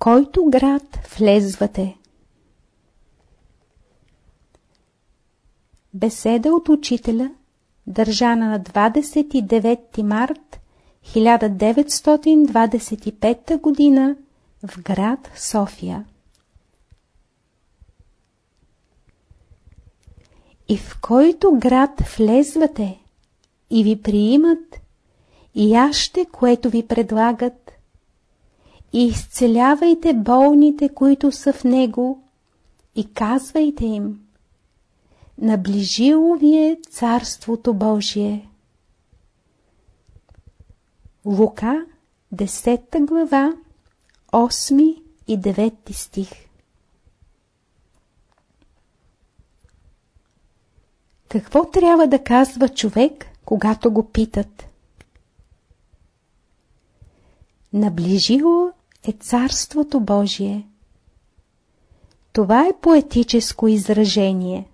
който град влезвате? Беседа от учителя, държана на 29 март 1925 г. в град София. И в който град влезвате и ви приимат, и яще, което ви предлагат, и изцелявайте болните, които са в него, и казвайте им, наближило ви е Царството Божие. Лука, 10 глава, 8 и 9 стих Какво трябва да казва човек, когато го питат? Наближило е Царството Божие. Това е поетическо изражение.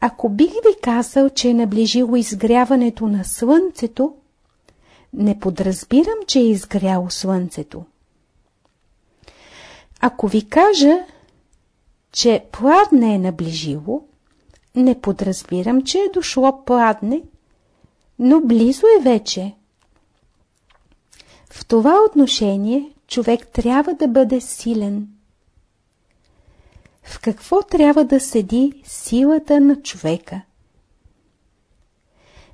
Ако бих ви казал, че е наближило изгряването на Слънцето, не подразбирам, че е изгряло Слънцето. Ако ви кажа, че пладне е наближило, не подразбирам, че е дошло пладне, но близо е вече. В това отношение човек трябва да бъде силен. В какво трябва да седи силата на човека?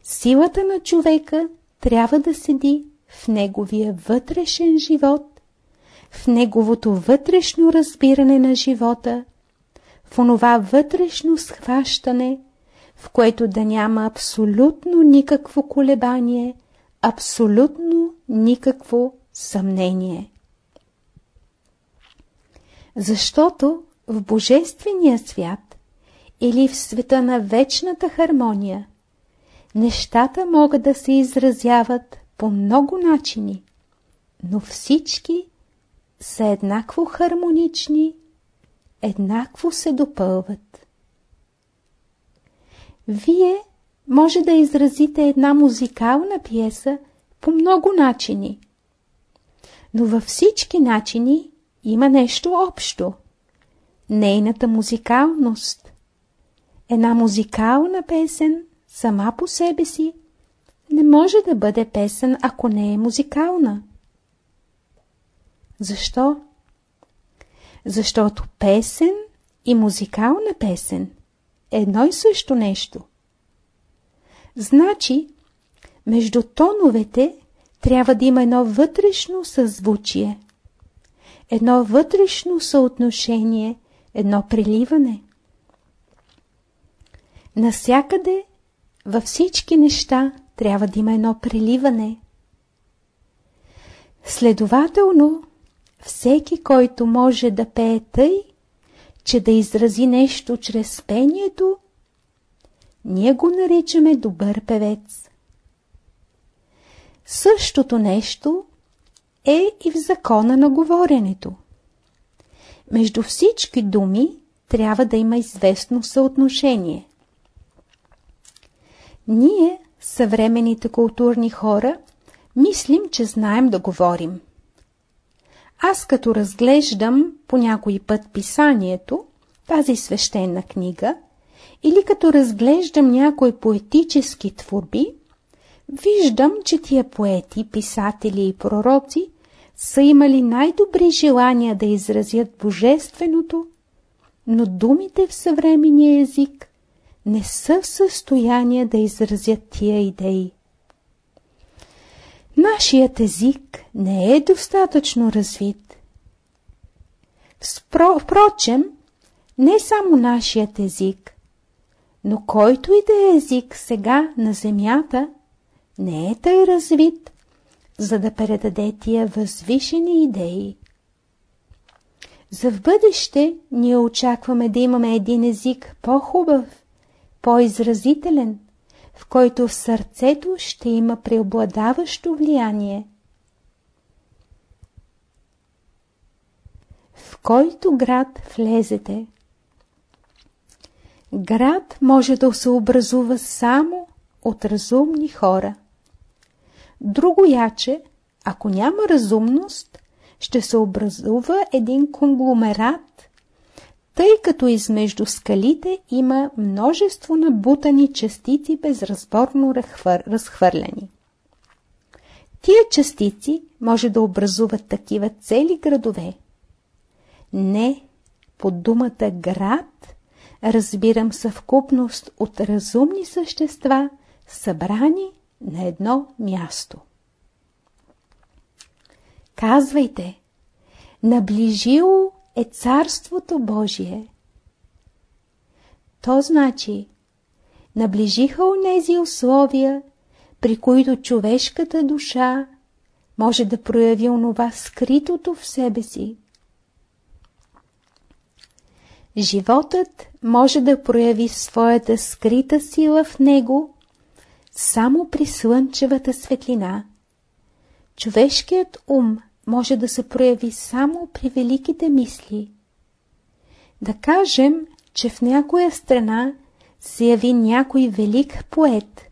Силата на човека трябва да седи в неговия вътрешен живот, в неговото вътрешно разбиране на живота, в онова вътрешно схващане, в което да няма абсолютно никакво колебание, абсолютно никакво съмнение. Защото в Божествения свят или в света на вечната хармония нещата могат да се изразяват по много начини, но всички са еднакво хармонични, еднакво се допълват. Вие може да изразите една музикална пиеса по много начини, но във всички начини има нещо общо. Нейната музикалност. Една музикална песен сама по себе си не може да бъде песен, ако не е музикална. Защо? Защото песен и музикална песен е едно и също нещо. Значи, между тоновете трябва да има едно вътрешно съзвучие, едно вътрешно съотношение, едно преливане. Насякъде, във всички неща, трябва да има едно преливане. Следователно, всеки, който може да пее тъй, че да изрази нещо чрез пението, ние го наричаме добър певец. Същото нещо е и в закона на говоренето. Между всички думи трябва да има известно съотношение. Ние, съвременните културни хора, мислим, че знаем да говорим. Аз като разглеждам по някой път писанието, тази свещена книга, или като разглеждам някои поетически творби, виждам, че тия поети, писатели и пророци са имали най-добри желания да изразят божественото, но думите в съвременния език не са в състояние да изразят тия идеи. Нашият език не е достатъчно развит. Впрочем, не само нашият език, но който и да е език сега на земята, не е тъй развит, за да предаде тия възвишени идеи. За в бъдеще ние очакваме да имаме един език по-хубав, по-изразителен, в който в сърцето ще има преобладаващо влияние. В който град влезете? Град може да се образува само от разумни хора. Друго яче, ако няма разумност, ще се образува един конгломерат, тъй като измежду скалите има множество набутани частици безразборно разхвърляни. Тия частици може да образуват такива цели градове. Не, под думата град разбирам съвкупност от разумни същества, събрани на едно място. Казвайте, наближило е Царството Божие. То значи, наближиха нези условия, при които човешката душа може да прояви онова скритото в себе си. Животът може да прояви своята скрита сила в него само при слънчевата светлина. Човешкият ум може да се прояви само при великите мисли. Да кажем, че в някоя страна се яви някой велик поет,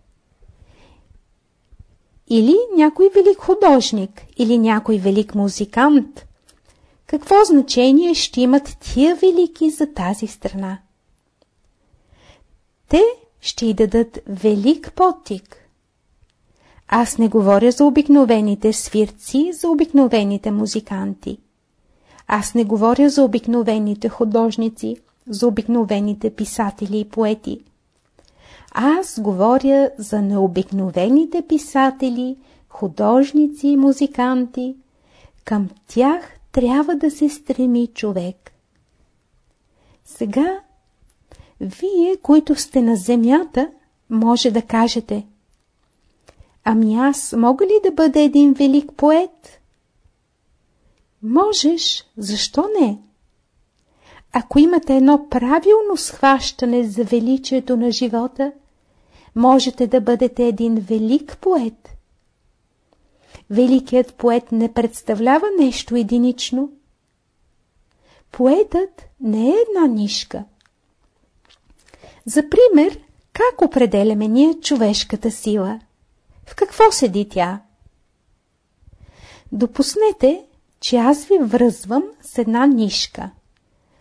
или някой велик художник, или някой велик музикант. Какво значение ще имат тия велики за тази страна? Те ще й дадат велик потик. Аз не говоря за обикновените свирци, за обикновените музиканти. Аз не говоря за обикновените художници, за обикновените писатели и поети. Аз говоря за необикновените писатели, художници и музиканти. Към тях трябва да се стреми човек. Сега, вие, които сте на земята, може да кажете Ами аз мога ли да бъда един велик поет? Можеш, защо не? Ако имате едно правилно схващане за величието на живота, можете да бъдете един велик поет. Великият поет не представлява нещо единично. Поетът не е една нишка. За пример, как определяме ние човешката сила? В какво седи тя? Допуснете, че аз ви връзвам с една нишка,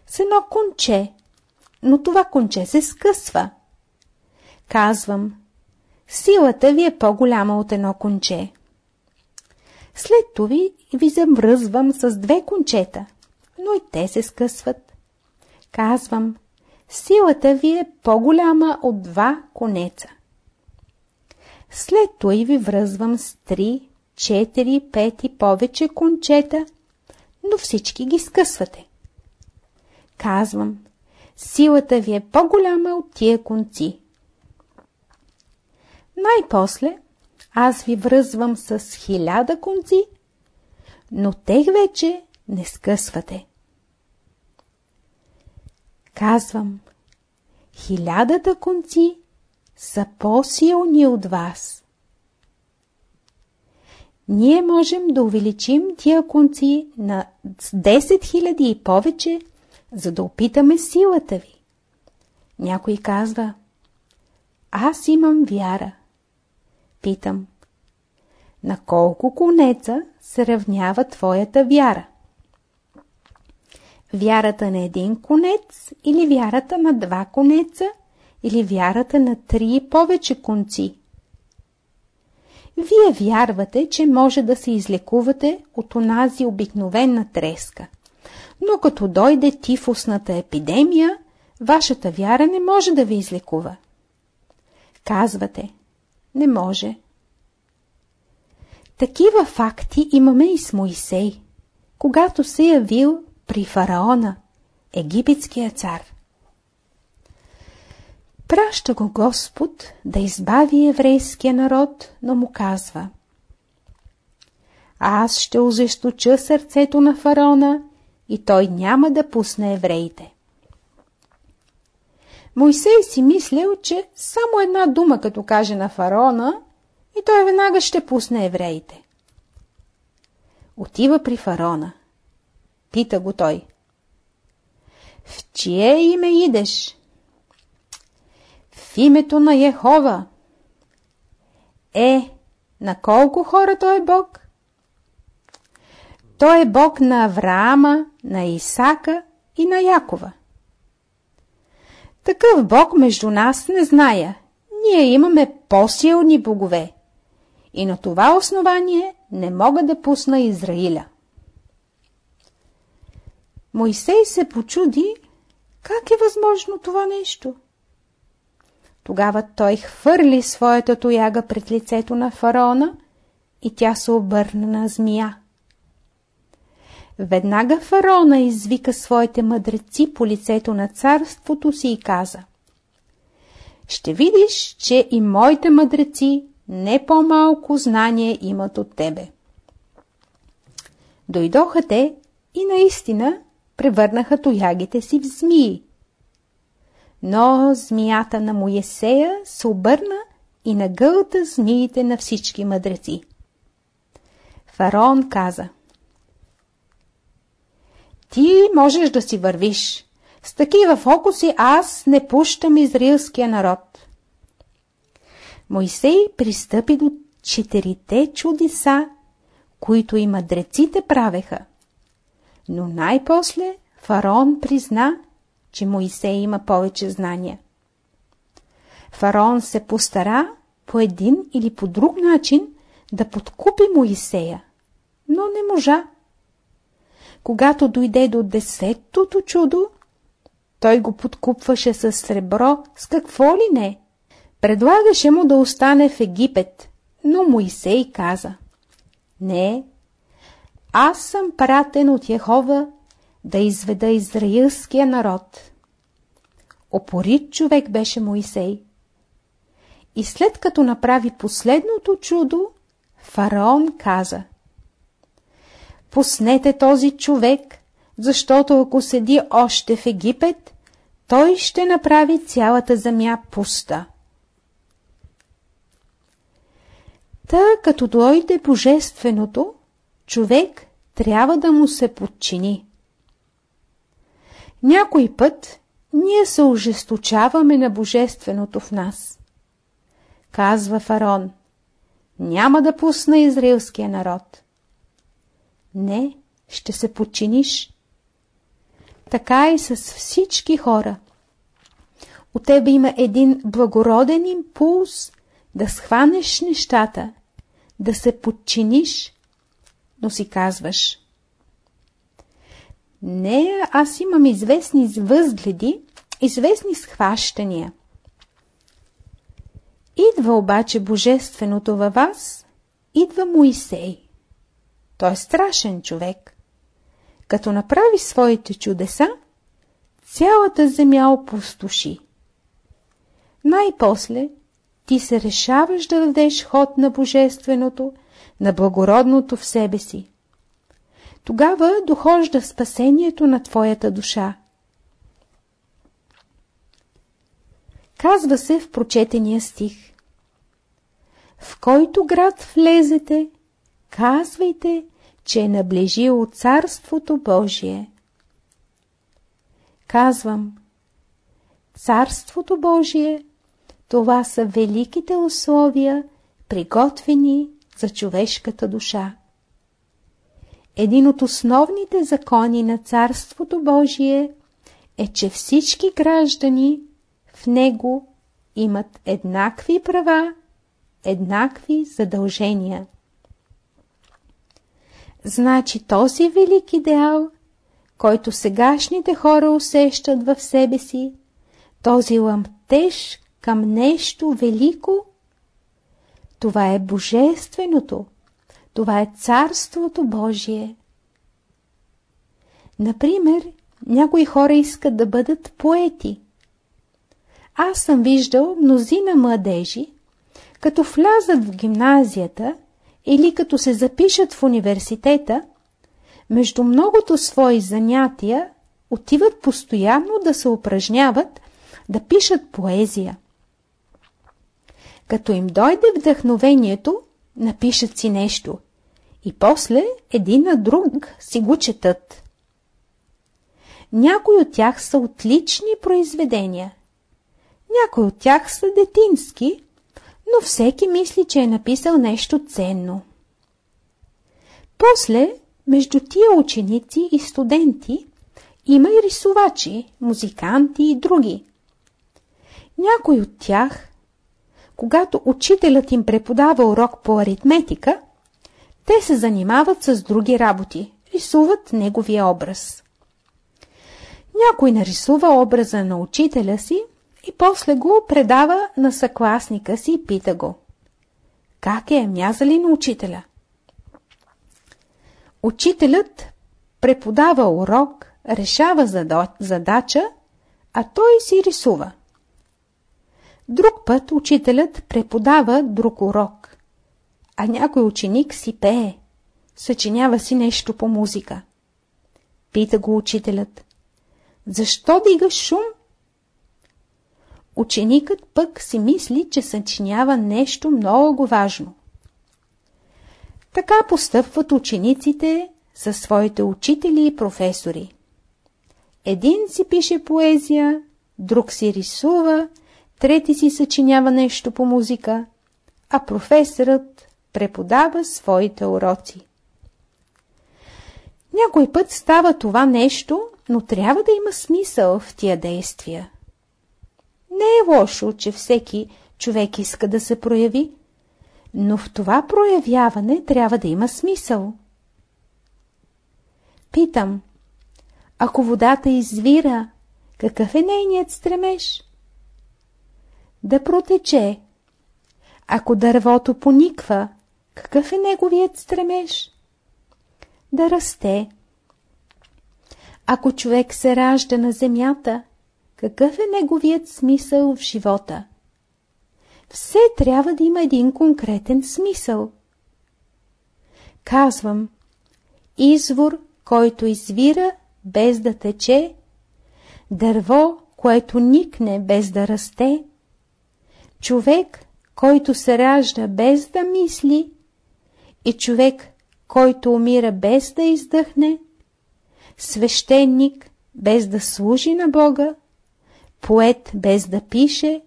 с едно конче, но това конче се скъсва. Казвам, силата ви е по-голяма от едно конче. След това ви замръзвам с две кончета, но и те се скъсват. Казвам, силата ви е по-голяма от два конеца. След това ви връзвам с три, четири, пет и повече кончета, но всички ги скъсвате. Казвам, силата ви е по-голяма от тия конци. Най-после аз ви връзвам с хиляда конци, но тех вече не скъсвате. Казвам, хилядата конци са по-силни от вас. Ние можем да увеличим тия конци на 10 000 и повече, за да опитаме силата ви. Някой казва, аз имам вяра. Питам, на колко конеца се равнява твоята вяра? Вярата на един конец или вярата на два конеца или вярата на три и повече конци? Вие вярвате, че може да се излекувате от онази обикновена треска. Но като дойде тифусната епидемия, вашата вяра не може да ви излекува. Казвате, не може. Такива факти имаме и с Моисей, когато се явил при фараона, египетския цар. Праща го Господ да избави еврейския народ, но му казва Аз ще ожесточа сърцето на фараона и той няма да пусне евреите. Мойсей си мислил, че само една дума като каже на фараона и той веднага ще пусне евреите. Отива при фараона. Пита го той. В чие име идеш? В името на Йехова. Е, на колко хора той е Бог? Той е Бог на Авраама, на Исака и на Якова. Такъв Бог между нас не зная. Ние имаме по-силни богове. И на това основание не мога да пусна Израиля. Моисей се почуди, как е възможно това нещо? Тогава той хвърли своята тояга пред лицето на фараона и тя се обърна на змия. Веднага фараона извика своите мъдреци по лицето на царството си и каза Ще видиш, че и моите мъдреци не по-малко знание имат от тебе. Дойдоха те и наистина превърнаха тоягите си в змии. Но змията на Моесея се обърна и нагълта змиите на всички мъдреци. Фараон каза Ти можеш да си вървиш. С такива фокуси аз не пущам израилския народ. Мойсей пристъпи до четирите чудеса, които и мъдреците правеха. Но най-после фараон призна, че Моисей има повече знания. Фараон се постара по един или по друг начин да подкупи Моисея, но не можа. Когато дойде до десетото чудо, той го подкупваше с сребро, с какво ли не. Предлагаше му да остане в Египет, но Моисей каза Не, аз съм пратен от Яхова да изведа израилския народ. Опорит човек беше Моисей. И след като направи последното чудо, фараон каза Пуснете този човек, защото ако седи още в Египет, той ще направи цялата земя пуста. Та, като дойде Божественото, човек трябва да му се подчини. Някой път ние се ожесточаваме на Божественото в нас. Казва фарон, няма да пусна израилския народ. Не, ще се подчиниш. Така и с всички хора. От тебе има един благороден импулс да схванеш нещата, да се подчиниш, но си казваш Не, аз имам известни възгледи, известни схващания. Идва обаче Божественото във вас, идва Моисей. Той е страшен човек. Като направи своите чудеса, цялата земя опустоши. Най-после ти се решаваш да дадеш ход на Божественото, на благородното в себе си. Тогава дохожда спасението на твоята душа. Казва се в прочетения стих. В който град влезете, казвайте, че е наближило Царството Божие. Казвам, Царството Божие, това са великите условия, приготвени за човешката душа. Един от основните закони на Царството Божие е, че всички граждани в него имат еднакви права, еднакви задължения. Значи този велик идеал, който сегашните хора усещат в себе си, този ламтеж към нещо велико, това е Божественото, това е Царството Божие. Например, някои хора искат да бъдат поети. Аз съм виждал мнозина младежи, като влязат в гимназията или като се запишат в университета, между многото свои занятия отиват постоянно да се упражняват, да пишат поезия. Като им дойде вдъхновението, напишат си нещо и после един на друг си го четат. Някои от тях са отлични произведения. Някои от тях са детински, но всеки мисли, че е написал нещо ценно. После между тия ученици и студенти има и рисувачи, музиканти и други. Някой от тях, когато учителят им преподава урок по аритметика, те се занимават с други работи, рисуват неговия образ. Някой нарисува образа на учителя си и после го предава на съкласника си и пита го. Как е, мяза ли на учителя? Учителят преподава урок, решава задача, а той си рисува. Друг път учителят преподава друг урок, а някой ученик си пее, съчинява си нещо по музика. Пита го учителят. Защо дигаш шум? Ученикът пък си мисли, че съчинява нещо много важно. Така постъпват учениците със своите учители и професори. Един си пише поезия, друг си рисува, трети си съчинява нещо по музика, а професорът преподава своите уроци. Някой път става това нещо, но трябва да има смисъл в тия действия. Не е лошо, че всеки човек иска да се прояви, но в това проявяване трябва да има смисъл. Питам, ако водата извира, какъв е нейният стремеж? Да протече. Ако дървото пониква, какъв е неговият стремеж? Да расте. Ако човек се ражда на земята, какъв е неговият смисъл в живота? Все трябва да има един конкретен смисъл. Казвам, извор, който извира без да тече, дърво, което никне без да расте, човек, който се ражда без да мисли и човек, който умира без да издъхне, свещеник без да служи на Бога, поет без да пише,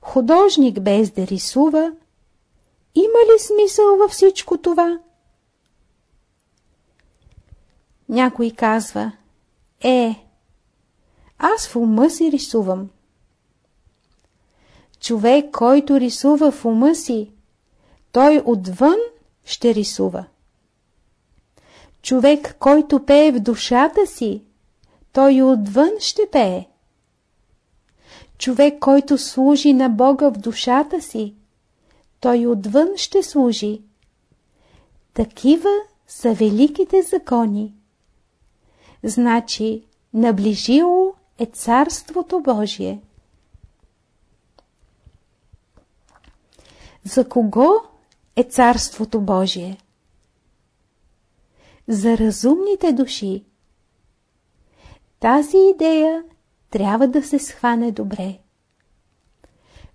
художник без да рисува, има ли смисъл във всичко това? Някой казва, е, аз в ума си рисувам. Човек, който рисува в ума си, той отвън ще рисува. Човек, който пее в душата си, той отвън ще пее. Човек, който служи на Бога в душата си, той отвън ще служи. Такива са великите закони. Значи, наближило е Царството Божие. За кого е Царството Божие? За разумните души. Тази идея трябва да се схване добре.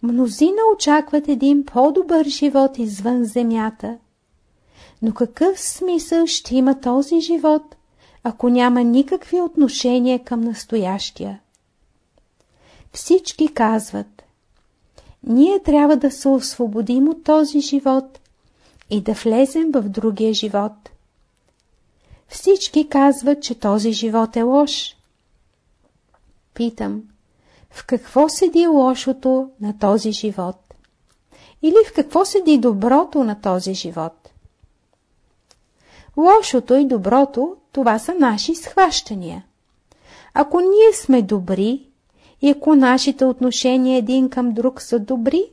Мнозина очакват един по-добър живот извън земята. Но какъв смисъл ще има този живот, ако няма никакви отношения към настоящия? Всички казват, ние трябва да се освободим от този живот и да влезем в другия живот. Всички казват, че този живот е лош. Питам, в какво седи лошото на този живот? Или в какво седи доброто на този живот? Лошото и доброто, това са наши схващания. Ако ние сме добри и ако нашите отношения един към друг са добри,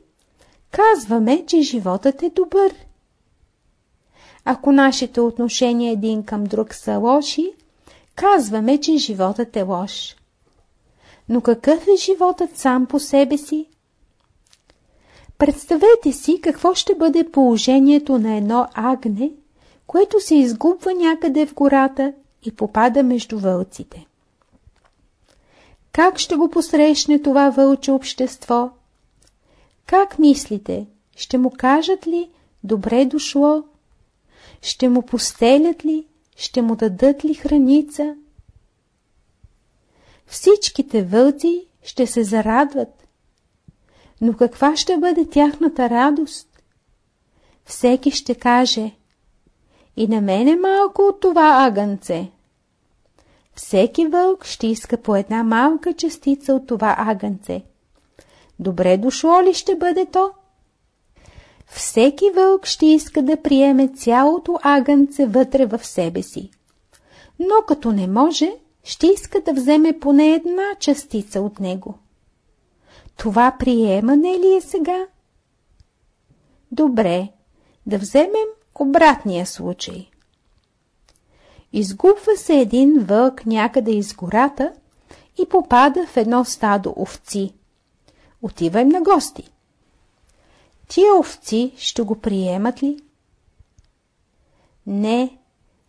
казваме, че животът е добър. Ако нашите отношения един към друг са лоши, казваме, че животът е лош. Но какъв е животът сам по себе си? Представете си какво ще бъде положението на едно агне, което се изгубва някъде в гората и попада между вълците. Как ще го посрещне това вълче общество? Как мислите, ще му кажат ли добре дошло? Ще му постелят ли? Ще му дадат ли храница? Всичките вълци ще се зарадват. Но каква ще бъде тяхната радост? Всеки ще каже, и на мене малко от това агънце. Всеки вълк ще иска по една малка частица от това агънце. Добре дошло ли ще бъде то? Всеки вълк ще иска да приеме цялото агънце вътре в себе си. Но като не може, ще иска да вземе поне една частица от него. Това приемане ли е сега? Добре, да вземем обратния случай. Изгубва се един вълк някъде из гората и попада в едно стадо овци. Отива им на гости. Тия овци ще го приемат ли? Не,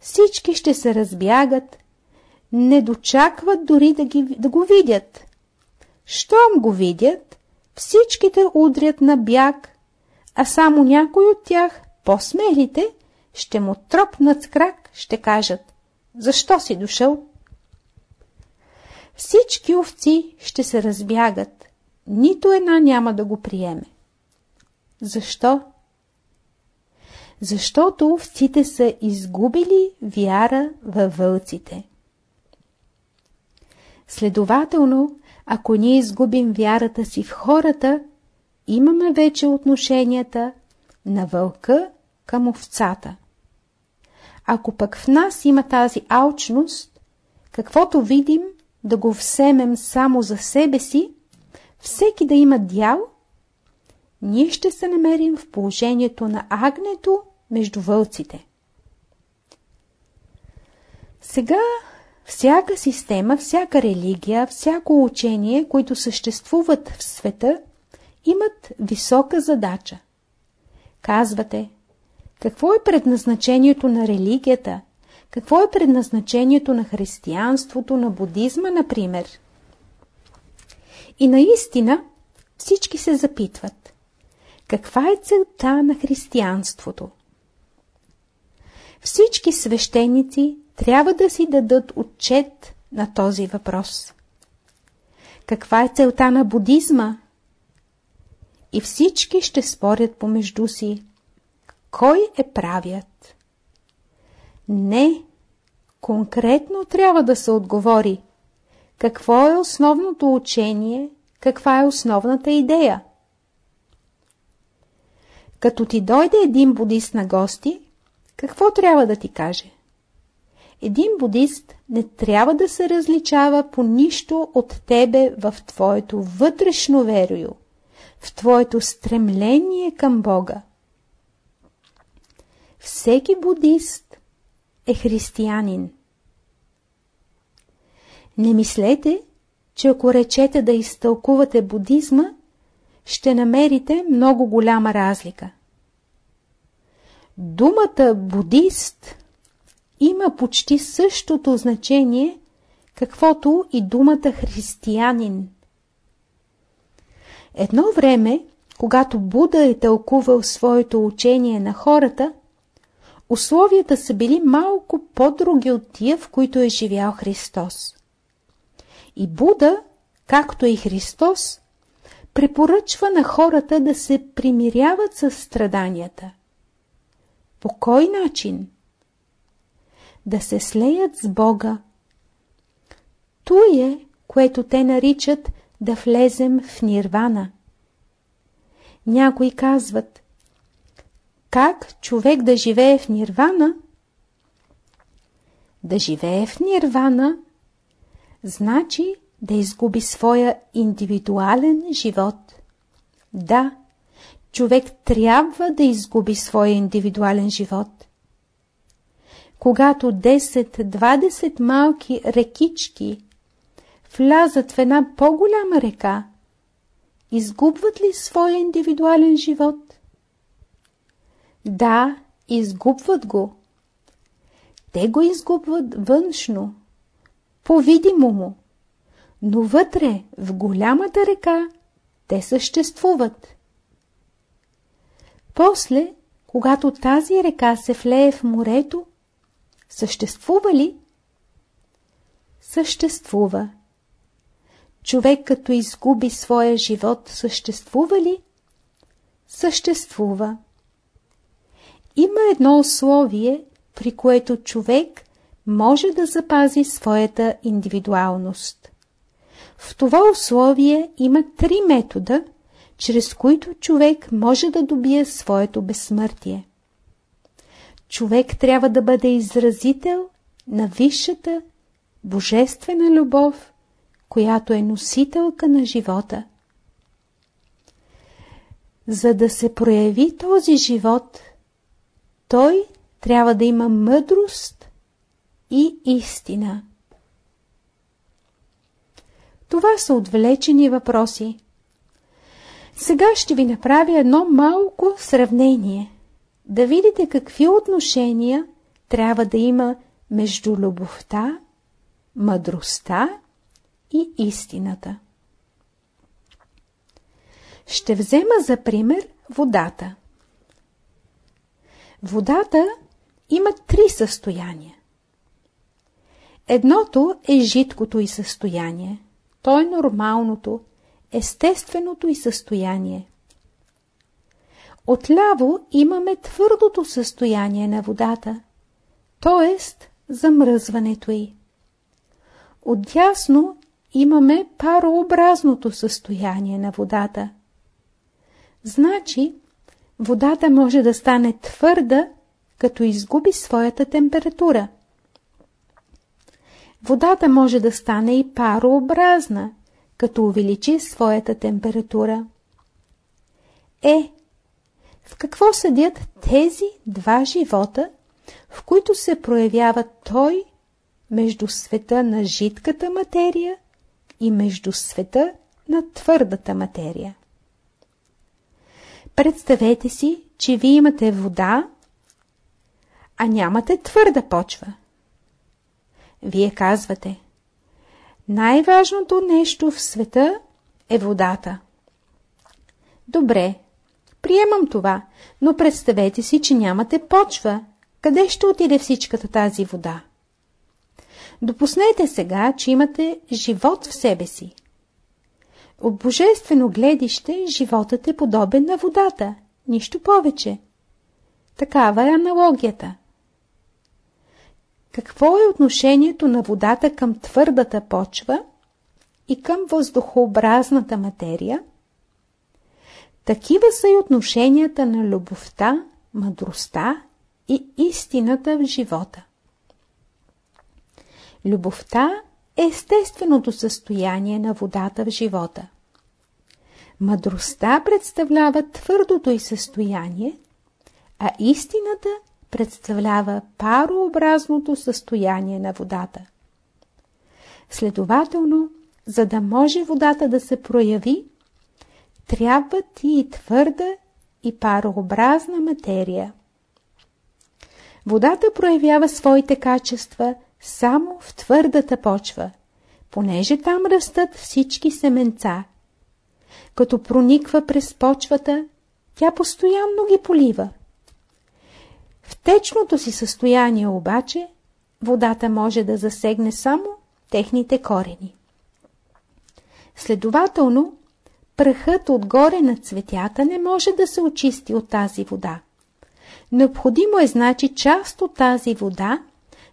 всички ще се разбягат, не дочакват дори да, ги, да го видят. Щом го видят, всичките удрят на бяг, а само някой от тях, по-смелите, ще му тропнат крак, ще кажат «Защо си дошъл?» Всички овци ще се разбягат, нито една няма да го приеме. Защо? Защото овците са изгубили вяра във вълците. Следователно, ако ние изгубим вярата си в хората, имаме вече отношенията на вълка към овцата. Ако пък в нас има тази алчност, каквото видим, да го всемем само за себе си, всеки да има дял, ние ще се намерим в положението на агнето между вълците. Сега всяка система, всяка религия, всяко учение, които съществуват в света, имат висока задача. Казвате, какво е предназначението на религията? Какво е предназначението на християнството, на будизма, например? И наистина всички се запитват. Каква е целта на християнството? Всички свещеници трябва да си дадат отчет на този въпрос. Каква е целта на будизма? И всички ще спорят помежду си. Кой е правят? Не, конкретно трябва да се отговори. Какво е основното учение, каква е основната идея? Като ти дойде един будист на гости, какво трябва да ти каже? Един будист не трябва да се различава по нищо от тебе в твоето вътрешно верою, в твоето стремление към Бога. Всеки будист е християнин. Не мислете, че ако речете да изтълкувате будизма, ще намерите много голяма разлика. Думата будист има почти същото значение, каквото и думата християнин. Едно време, когато Буда е тълкувал своето учение на хората, условията са били малко по-други от тия, в които е живял Христос. И Буда, както и Христос, препоръчва на хората да се примиряват с страданията. По кой начин? Да се слеят с Бога. То е, което те наричат да влезем в нирвана. Някои казват, как човек да живее в нирвана? Да живее в нирвана значи да изгуби своя индивидуален живот. Да, човек трябва да изгуби своя индивидуален живот. Когато 10-20 малки рекички влязат в една по-голяма река, изгубват ли своя индивидуален живот? Да, изгубват го. Те го изгубват външно, по-видимо му, но вътре, в голямата река, те съществуват. После, когато тази река се влее в морето, съществува ли? Съществува. Човек като изгуби своя живот, съществува ли? Съществува. Има едно условие, при което човек може да запази своята индивидуалност. В това условие има три метода, чрез които човек може да добие своето безсмъртие. Човек трябва да бъде изразител на висшата божествена любов, която е носителка на живота. За да се прояви този живот, той трябва да има мъдрост и истина. Това са отвлечени въпроси. Сега ще ви направя едно малко сравнение, да видите какви отношения трябва да има между любовта, мъдростта и истината. Ще взема за пример водата. Водата има три състояния. Едното е жидкото и състояние. То е нормалното, естественото и състояние. Отляво имаме твърдото състояние на водата, т.е. замръзването й. Отдясно имаме парообразното състояние на водата. Значи, водата може да стане твърда, като изгуби своята температура. Водата може да стане и парообразна, като увеличи своята температура. Е, в какво съдят тези два живота, в които се проявява той между света на жидката материя и между света на твърдата материя? Представете си, че ви имате вода, а нямате твърда почва. Вие казвате, най-важното нещо в света е водата. Добре, приемам това, но представете си, че нямате почва. Къде ще отиде всичката тази вода? Допуснете сега, че имате живот в себе си. От божествено гледище животът е подобен на водата, нищо повече. Такава е аналогията. Какво е отношението на водата към твърдата почва и към въздухообразната материя? Такива са и отношенията на любовта, мъдростта и истината в живота. Любовта е естественото състояние на водата в живота. Мъдростта представлява твърдото й състояние, а истината представлява парообразното състояние на водата. Следователно, за да може водата да се прояви, трябва ти и твърда и парообразна материя. Водата проявява своите качества само в твърдата почва, понеже там растат всички семенца. Като прониква през почвата, тя постоянно ги полива. В течното си състояние обаче, водата може да засегне само техните корени. Следователно, пръхът отгоре на цветята не може да се очисти от тази вода. Необходимо е значи част от тази вода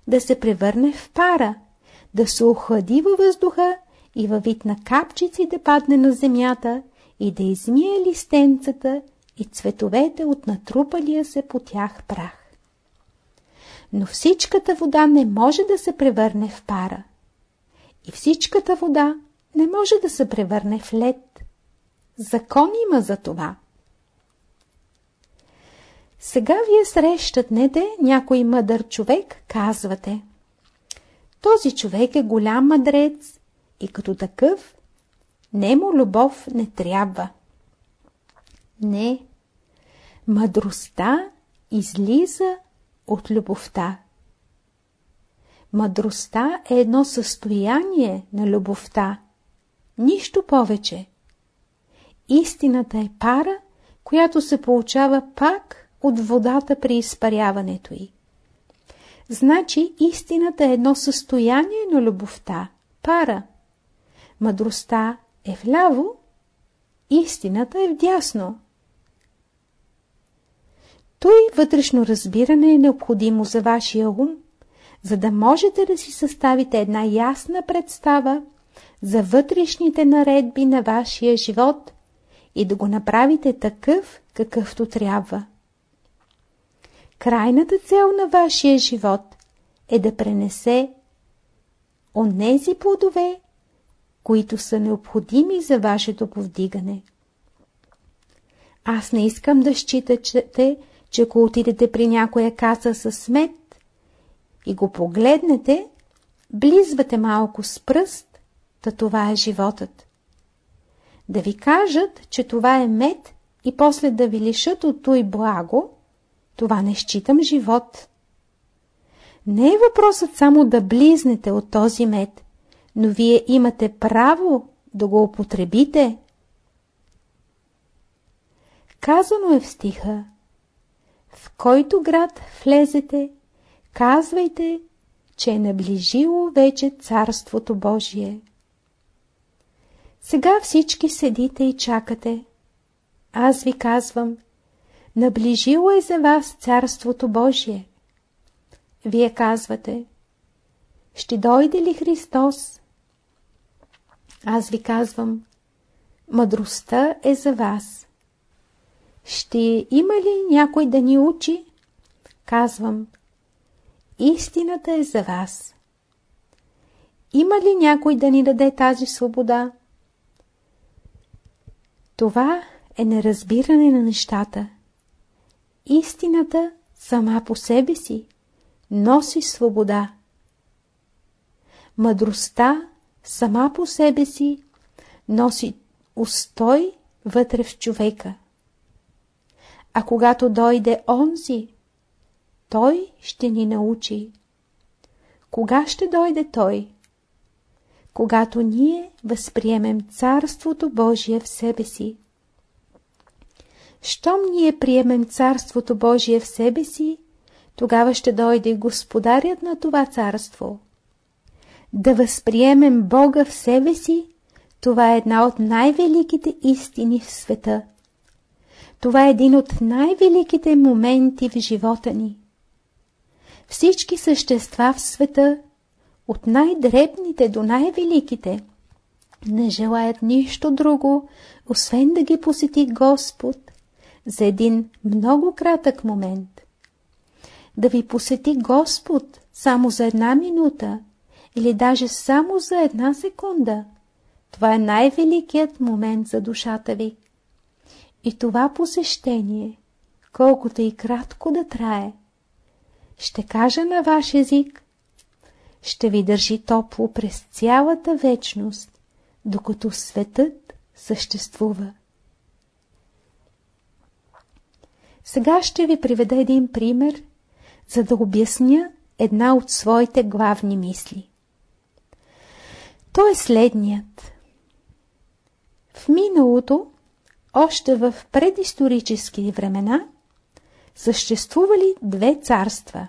да се превърне в пара, да се охлади във въздуха и във вид на капчици да падне на земята и да измие листенцата и цветовете от натрупалия се по тях прах. Но всичката вода не може да се превърне в пара. И всичката вода не може да се превърне в лед. Закон има за това. Сега вие срещатнете някой мъдър човек, казвате. Този човек е голям мъдрец и като такъв нему любов не трябва. Не, мъдростта излиза от любовта. Мъдростта е едно състояние на любовта, нищо повече. Истината е пара, която се получава пак от водата при изпаряването й. Значи истината е едно състояние на любовта, пара. Мъдростта е вляво, истината е вдясно. Той вътрешно разбиране е необходимо за вашия ум, за да можете да си съставите една ясна представа за вътрешните наредби на вашия живот и да го направите такъв, какъвто трябва. Крайната цел на вашия живот е да пренесе онези плодове, които са необходими за вашето повдигане. Аз не искам да считате, че ако отидете при някоя каса с мед и го погледнете, близвате малко с пръст, та това е животът. Да ви кажат, че това е мед и после да ви лишат от той благо, това не считам живот. Не е въпросът само да близнете от този мед, но вие имате право да го употребите. Казано е в стиха В който град влезете, казвайте, че е наближило вече Царството Божие. Сега всички седите и чакате. Аз ви казвам, наближило е за вас Царството Божие. Вие казвате, ще дойде ли Христос? Аз ви казвам, мъдростта е за вас. Ще има ли някой да ни учи? Казвам, истината е за вас. Има ли някой да ни даде тази свобода? Това е неразбиране на нещата. Истината сама по себе си носи свобода. Мъдростта сама по себе си носи устой вътре в човека. А когато дойде онзи, той ще ни научи. Кога ще дойде той? Когато ние възприемем Царството Божие в себе си. Щом ние приемем Царството Божие в себе си, тогава ще дойде Господарят на това царство. Да възприемем Бога в себе си, това е една от най-великите истини в света. Това е един от най-великите моменти в живота ни. Всички същества в света, от най-дребните до най-великите, не желаят нищо друго, освен да ги посети Господ за един много кратък момент. Да ви посети Господ само за една минута или даже само за една секунда. Това е най-великият момент за душата ви. И това посещение, колкото и кратко да трае, ще кажа на ваш език, ще ви държи топло през цялата вечност, докато светът съществува. Сега ще ви приведа един пример, за да обясня една от своите главни мисли. Той е следният. В миналото, още в предисторически времена, съществували две царства,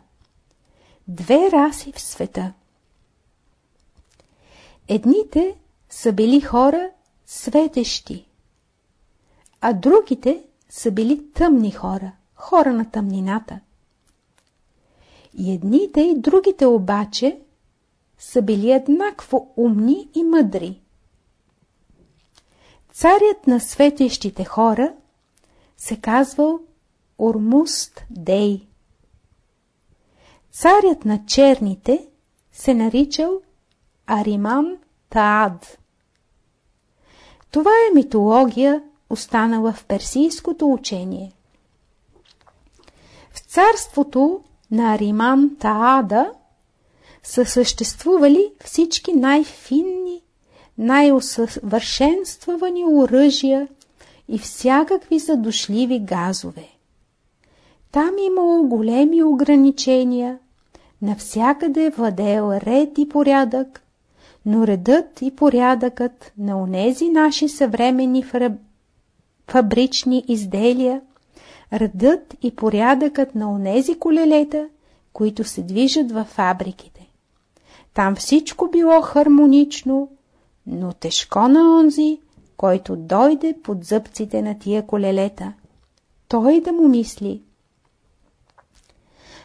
две раси в света. Едните са били хора светещи, а другите са били тъмни хора, хора на тъмнината. И едните и другите обаче са били еднакво умни и мъдри. Царят на светещите хора се казвал Ормуст Дей. Царят на черните се наричал Ариман Таад. Това е митология, останала в персийското учение. В царството на Ариман Таада са съществували всички най-финни, най-усъвършенствани оръжия и всякакви задушливи газове. Там имало големи ограничения, навсякъде владеел ред и порядък, но редът и порядъкът на онези наши съвремени фабрични изделия, редът и порядъкът на онези колелета, които се движат във фабриките. Там всичко било хармонично, но тежко на онзи, който дойде под зъбците на тия колелета. Той да му мисли,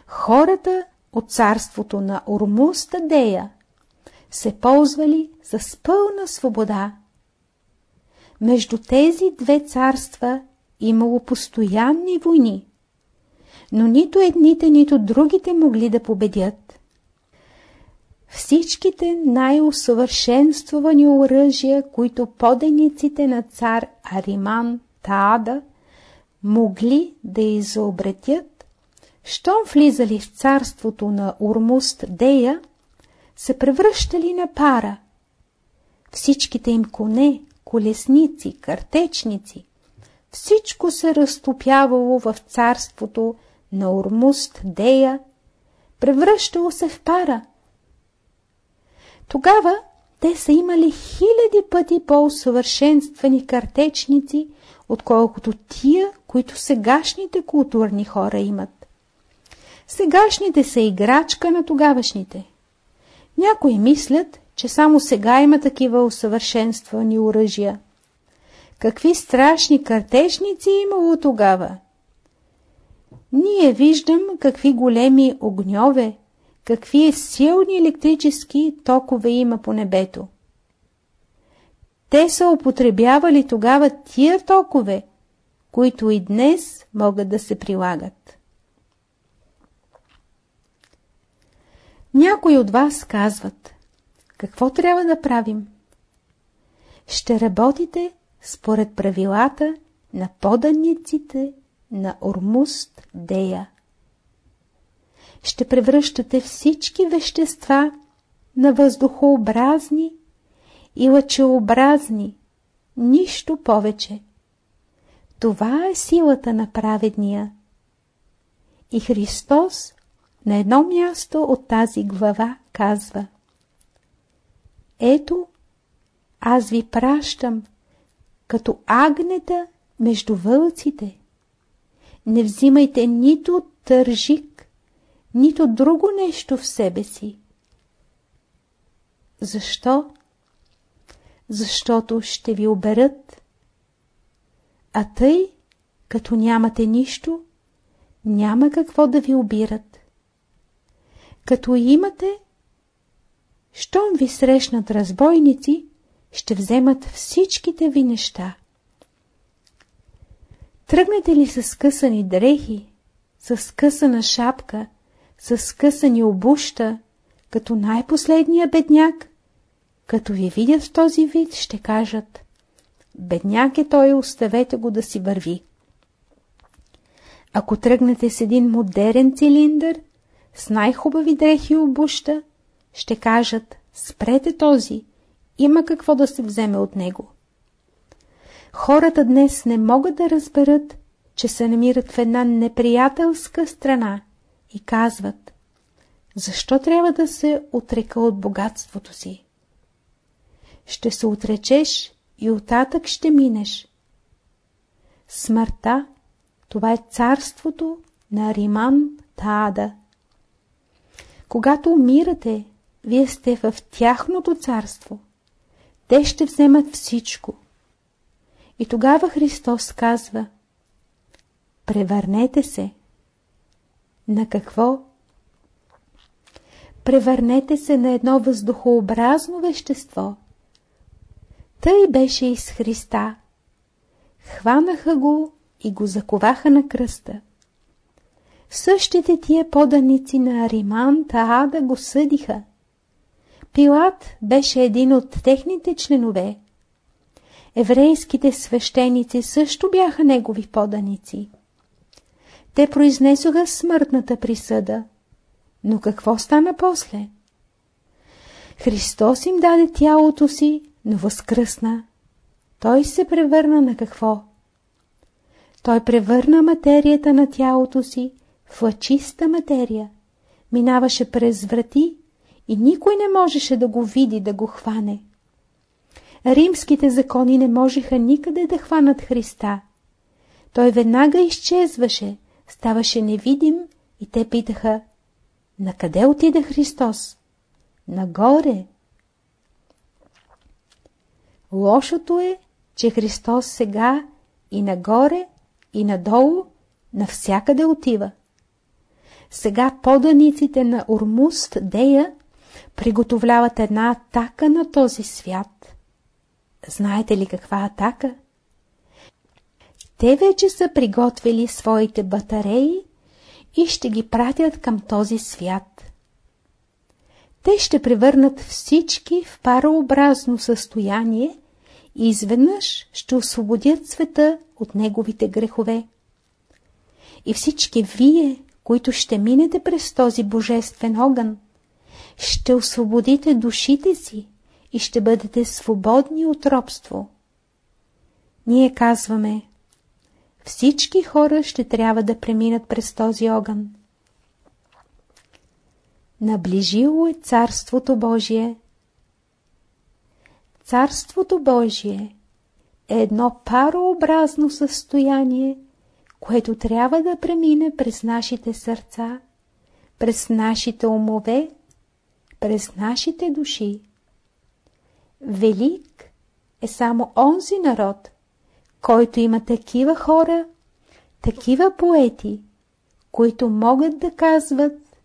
хората от царството на Ормуста Дея се ползвали с пълна свобода. Между тези две царства имало постоянни войни, но нито едните, нито другите могли да победят. Всичките най-усъвършенствувани оръжия, които подениците на цар Ариман Таада могли да изобретят, щом влизали в царството на Урмуст Дея, се превръщали на пара. Всичките им коне, колесници, картечници, всичко се разтопявало в царството на Ормуст Дея, превръщало се в пара. Тогава те са имали хиляди пъти по-усъвършенствани картечници, отколкото тия, които сегашните културни хора имат. Сегашните са играчка на тогавашните. Някои мислят, че само сега има такива усъвършенствани оръжия. Какви страшни картежници имало тогава? Ние виждам какви големи огньове, какви силни електрически токове има по небето. Те са употребявали тогава тия токове, които и днес могат да се прилагат. Някои от вас казват, какво трябва да правим? Ще работите според правилата на поданиците на Ормуст Дея. Ще превръщате всички вещества на въздухообразни и лъчеобразни, нищо повече. Това е силата на праведния. И Христос на едно място от тази глава казва Ето, аз ви пращам като агнета между вълците. Не взимайте нито тържик, нито друго нещо в себе си. Защо? Защото ще ви оберат. А тъй, като нямате нищо, няма какво да ви обират. Като имате, щом ви срещнат разбойници, ще вземат всичките ви неща. Тръгнете ли с късани дрехи, с късана шапка, с късани обуща, като най-последния бедняк, като ви видят в този вид, ще кажат Бедняк е той, оставете го да си върви. Ако тръгнете с един модерен цилиндър, с най-хубави дрехи и обуща, ще кажат Спрете този, има какво да се вземе от него. Хората днес не могат да разберат, че се намират в една неприятелска страна и казват, защо трябва да се отрека от богатството си? Ще се отречеш и оттатък ще минеш. Смъртта, това е царството на Риман Таада. Когато умирате, вие сте в тяхното царство – те ще вземат всичко. И тогава Христос казва Превърнете се. На какво? Превърнете се на едно въздухообразно вещество. Тъй беше и с Христа. Хванаха го и го заковаха на кръста. Същите тия поданици на Ариман Таада го съдиха. Пилат беше един от техните членове. Еврейските свещеници също бяха негови поданици. Те произнесоха смъртната присъда. Но какво стана после? Христос им даде тялото си, но възкръсна. Той се превърна на какво? Той превърна материята на тялото си в лъчиста материя. Минаваше през врати и никой не можеше да го види, да го хване. Римските закони не можеха никъде да хванат Христа. Той веднага изчезваше, ставаше невидим и те питаха, на къде отиде Христос? Нагоре. Лошото е, че Христос сега и нагоре, и надолу, навсякъде отива. Сега поданиците на Ормуст Дея приготовляват една атака на този свят. Знаете ли каква атака? Те вече са приготвили своите батареи и ще ги пратят към този свят. Те ще превърнат всички в парообразно състояние и изведнъж ще освободят света от неговите грехове. И всички вие, които ще минете през този божествен огън, ще освободите душите си и ще бъдете свободни от робство. Ние казваме, всички хора ще трябва да преминат през този огън. Наближило е Царството Божие. Царството Божие е едно парообразно състояние, което трябва да премине през нашите сърца, през нашите умове, през нашите души. Велик е само онзи народ, който има такива хора, такива поети, които могат да казват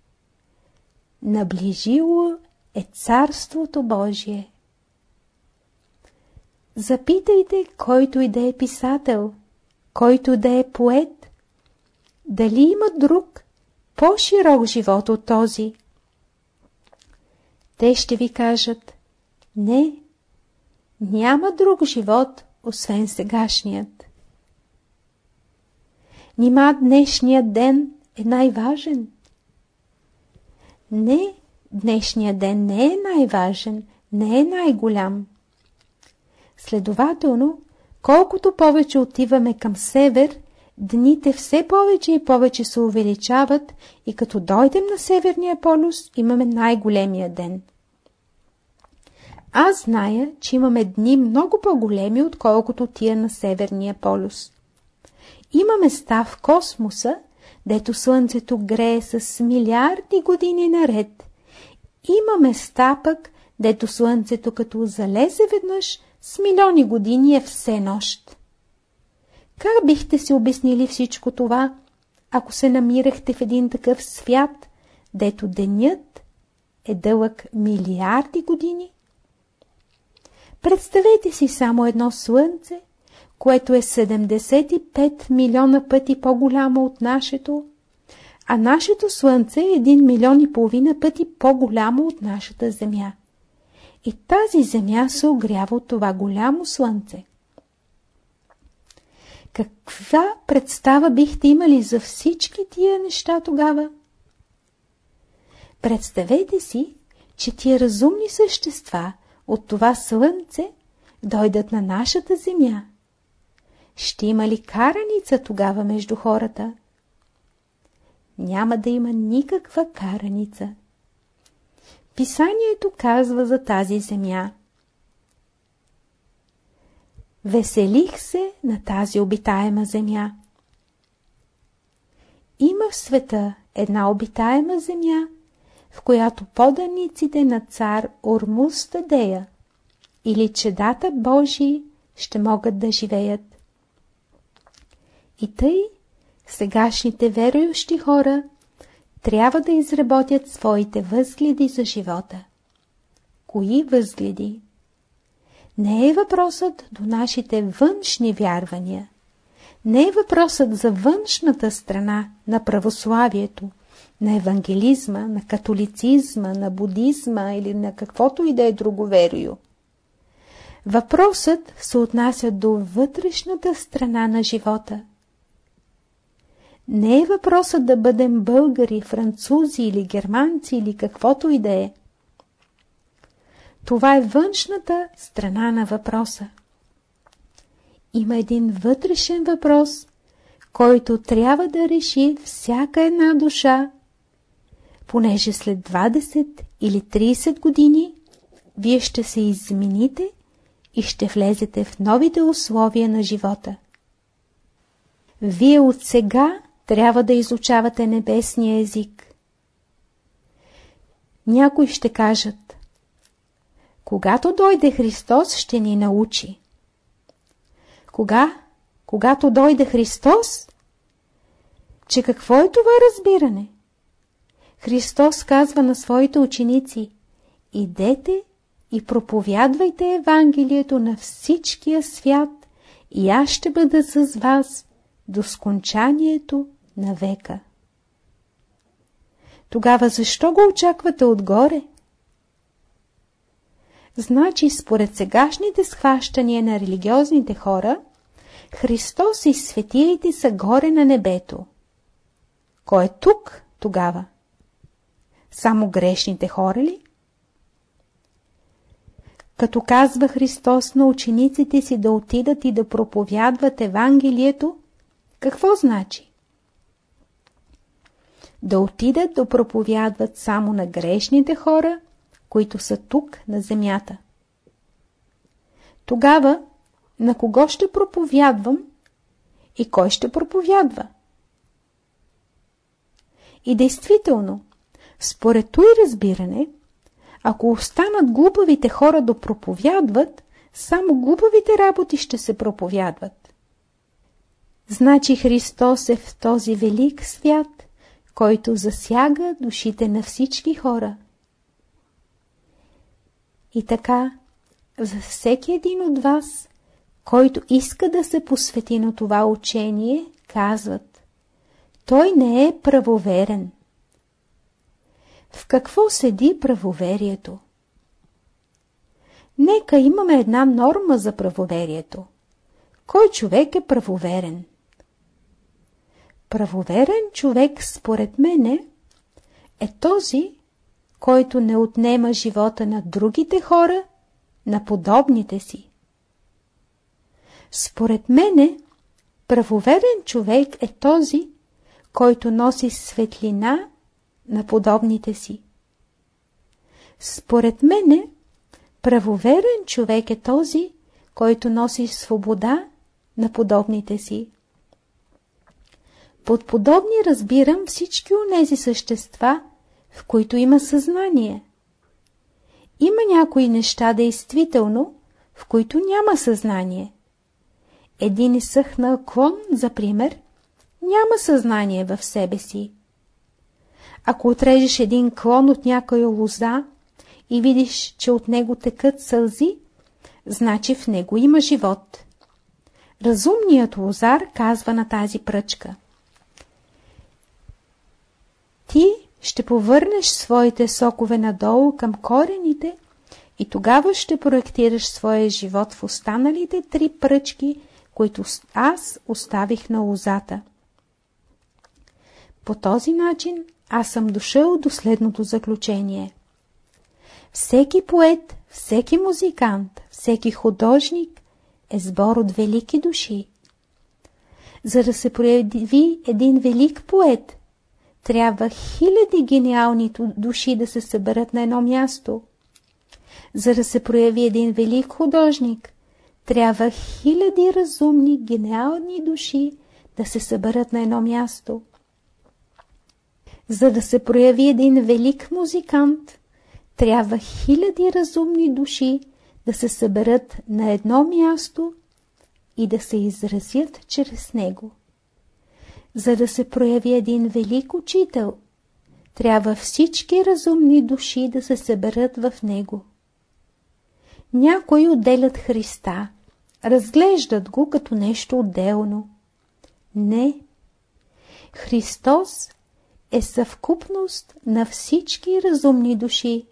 Наближило е Царството Божие. Запитайте, който и да е писател, който да е поет, дали има друг, по-широк живот от този. Те ще ви кажат, не, няма друг живот, освен сегашният. Нима днешният ден е най-важен. Не, днешният ден не е най-важен, не е най-голям. Следователно, колкото повече отиваме към север, дните все повече и повече се увеличават и като дойдем на Северния полюс, имаме най-големия ден. Аз зная, че имаме дни много по-големи, отколкото тия на Северния полюс. Има места в космоса, дето Слънцето грее с милиарди години наред. Има места пък, дето Слънцето като залезе веднъж, с милиони години е все нощ. Как бихте си обяснили всичко това, ако се намирахте в един такъв свят, дето денят е дълъг милиарди години? Представете си само едно слънце, което е 75 милиона пъти по-голямо от нашето, а нашето слънце е 1 милион и половина пъти по-голямо от нашата Земя. И тази Земя се огрява от това голямо слънце. Каква представа бихте имали за всички тия неща тогава? Представете си, че тия разумни същества от това слънце дойдат на нашата земя. Ще има ли караница тогава между хората? Няма да има никаква караница. Писанието казва за тази земя. Веселих се на тази обитаема земя. Има в света една обитаема земя, в която поданиците на цар Ормуз Тадея или чедата Божии ще могат да живеят. И тъй сегашните верующи хора трябва да изработят своите възгледи за живота. Кои възгледи? Не е въпросът до нашите външни вярвания. Не е въпросът за външната страна на православието, на евангелизма, на католицизма, на будизма или на каквото и да е друго верою. Въпросът се отнася до вътрешната страна на живота. Не е въпросът да бъдем българи, французи или германци или каквото и да е. Това е външната страна на въпроса. Има един вътрешен въпрос, който трябва да реши всяка една душа понеже след 20 или 30 години вие ще се измените и ще влезете в новите условия на живота. Вие от сега трябва да изучавате небесния език. Някои ще кажат, когато дойде Христос, ще ни научи. Кога? Когато дойде Христос? Че какво е това разбиране? Христос казва на своите ученици Идете и проповядвайте Евангелието на всичкия свят и аз ще бъда с вас до скончанието на века. Тогава защо го очаквате отгоре? Значи, според сегашните схващания на религиозните хора, Христос и светиите са горе на небето. Кой е тук тогава? Само грешните хора ли? Като казва Христос на учениците си да отидат и да проповядват Евангелието, какво значи? Да отидат да проповядват само на грешните хора, които са тук на земята. Тогава на кого ще проповядвам и кой ще проповядва? И действително, според той разбиране, ако останат глупавите хора да проповядват, само глупавите работи ще се проповядват. Значи Христос е в този велик свят, който засяга душите на всички хора. И така, за всеки един от вас, който иска да се посвети на това учение, казват, той не е правоверен. В какво седи правоверието? Нека имаме една норма за правоверието. Кой човек е правоверен? Правоверен човек, според мене, е този, който не отнема живота на другите хора, на подобните си. Според мене, правоверен човек е този, който носи светлина на подобните си. Според мене, правоверен човек е този, който носи свобода на подобните си. Под подобни разбирам всички онези същества, в които има съзнание. Има някои неща действително, в които няма съзнание. Един изсъхнал клон, за пример, няма съзнание в себе си. Ако отрежеш един клон от някоя лоза и видиш, че от него текат сълзи, значи в него има живот. Разумният лозар казва на тази пръчка. Ти ще повърнеш своите сокове надолу към корените и тогава ще проектираш своя живот в останалите три пръчки, които аз оставих на лозата. По този начин аз съм дошъл до следното заключение. Всеки поет, всеки музикант, всеки художник е сбор от велики души. За да се прояви един велик поет, трябва хиляди гениални души да се съберат на едно място. За да се прояви един велик художник, трябва хиляди разумни, гениални души да се съберат на едно място. За да се прояви един велик музикант, трябва хиляди разумни души да се съберат на едно място и да се изразят чрез него. За да се прояви един велик учител, трябва всички разумни души да се съберат в него. Някои отделят Христа, разглеждат го като нещо отделно. Не. Христос е съвкупност на всички разумни души.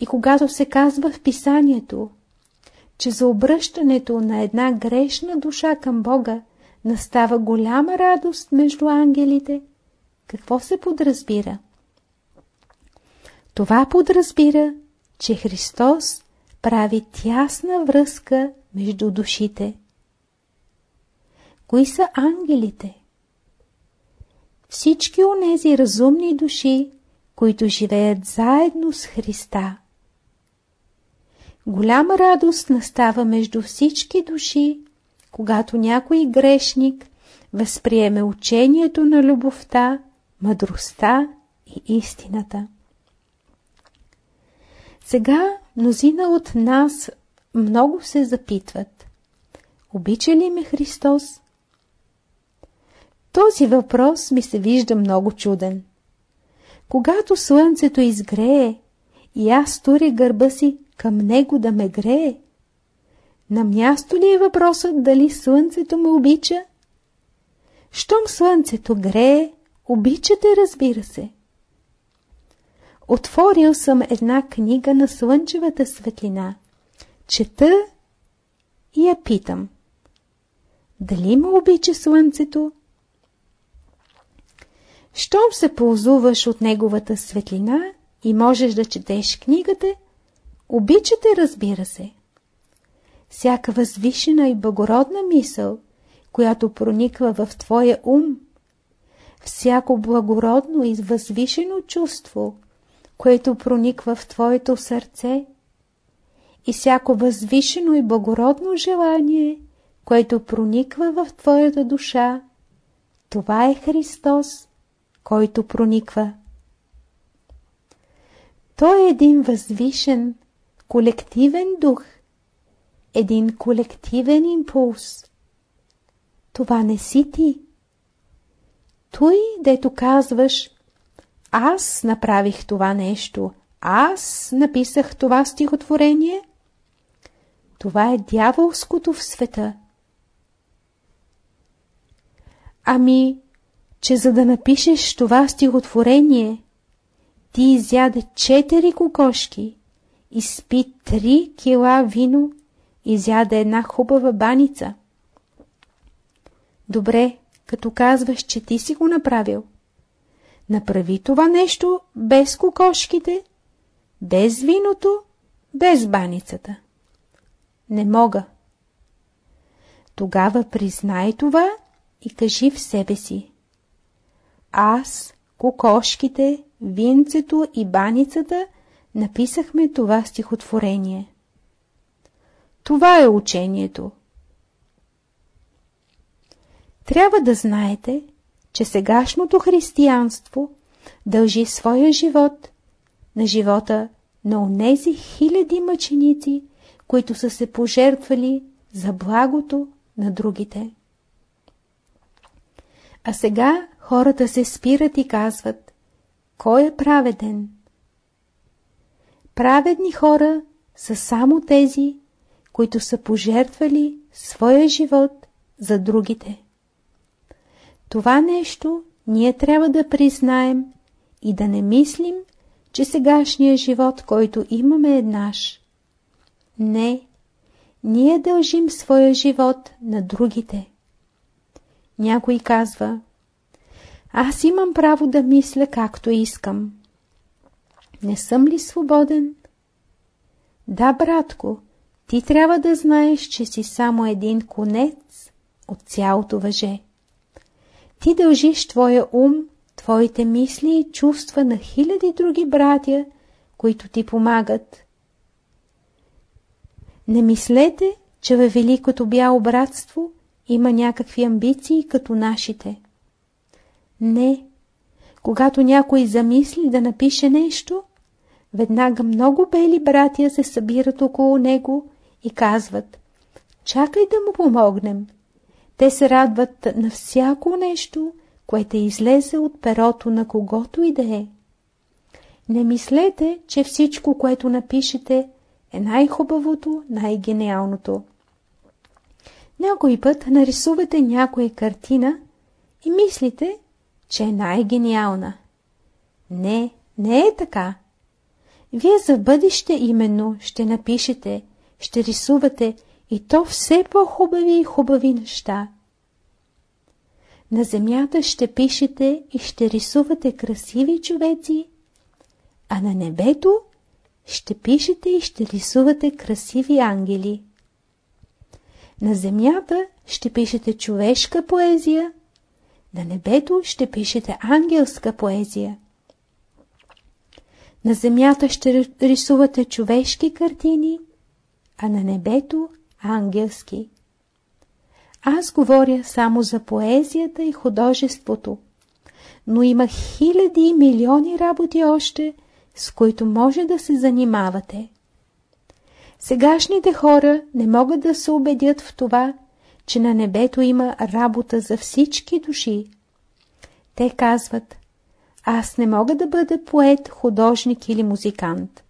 И когато се казва в писанието, че за обръщането на една грешна душа към Бога настава голяма радост между ангелите, какво се подразбира? Това подразбира, че Христос прави тясна връзка между душите. Кои са ангелите? Всички онези разумни души, които живеят заедно с Христа. Голяма радост настава между всички души, когато някой грешник възприеме учението на любовта, мъдростта и истината. Сега мнозина от нас много се запитват. Обича ли ме Христос? Този въпрос ми се вижда много чуден. Когато слънцето изгрее и аз туря гърба си към него да ме грее, на място ли е въпросът дали слънцето ме обича? Щом слънцето грее, обичате, разбира се. Отворил съм една книга на слънчевата светлина. Чета и я питам. Дали ме обича слънцето? Щом се ползуваш от неговата светлина и можеш да четеш книгата, обичате, разбира се. Всяка възвишена и благородна мисъл, която прониква в твоя ум, всяко благородно и възвишено чувство, което прониква в твоето сърце, и всяко възвишено и благородно желание, което прониква в твоята душа, това е Христос, който прониква. Той е един възвишен, колективен дух, един колективен импулс. Това не си ти. Той, дето казваш, аз направих това нещо, аз написах това стихотворение, това е дяволското в света. Ами, че за да напишеш това стихотворение, ти изяде четири кокошки, изпи три кила вино, изяде една хубава баница. Добре, като казваш, че ти си го направил. Направи това нещо без кокошките, без виното, без баницата. Не мога. Тогава признай това и кажи в себе си. Аз, кокошките, винцето и баницата написахме това стихотворение. Това е учението. Трябва да знаете, че сегашното християнство дължи своя живот на живота на онези хиляди мъченици, които са се пожертвали за благото на другите. А сега хората се спират и казват, кой е праведен? Праведни хора са само тези, които са пожертвали своя живот за другите. Това нещо ние трябва да признаем и да не мислим, че сегашният живот, който имаме е наш. Не, ние дължим своя живот на другите. Някой казва, аз имам право да мисля както искам. Не съм ли свободен? Да, братко, ти трябва да знаеш, че си само един конец от цялото въже. Ти дължиш твоя ум, твоите мисли и чувства на хиляди други братя, които ти помагат. Не мислете, че във Великото бяло братство има някакви амбиции като нашите. Не. Когато някой замисли да напише нещо, веднага много бели братя се събират около него и казват «Чакай да му помогнем». Те се радват на всяко нещо, което излезе от перото на когото и да е. Не мислете, че всичко, което напишете, е най-хубавото, най-гениалното. Някой път нарисувате някоя картина и мислите, че е най-гениална. Не, не е така. Вие за бъдеще именно ще напишете, ще рисувате и то все по-хубави и хубави неща. На земята ще пишете и ще рисувате красиви човеци, а на небето ще пишете и ще рисувате красиви ангели. На земята ще пишете човешка поезия, на небето ще пишете ангелска поезия. На земята ще рисувате човешки картини, а на небето ангелски. Аз говоря само за поезията и художеството, но има хиляди и милиони работи още, с които може да се занимавате. Сегашните хора не могат да се убедят в това, че на небето има работа за всички души. Те казват, аз не мога да бъда поет, художник или музикант.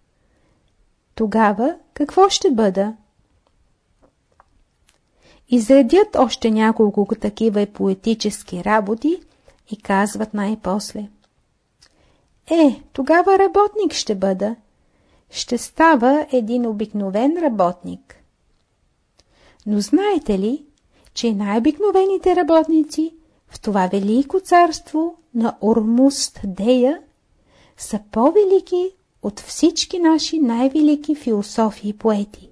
Тогава какво ще бъда? Изредят още няколко такива поетически работи и казват най-после. Е, тогава работник ще бъда. Ще става един обикновен работник. Но знаете ли, че най-обикновените работници в това велико царство на Ормуст Дея са по-велики от всички наши най-велики философи и поети.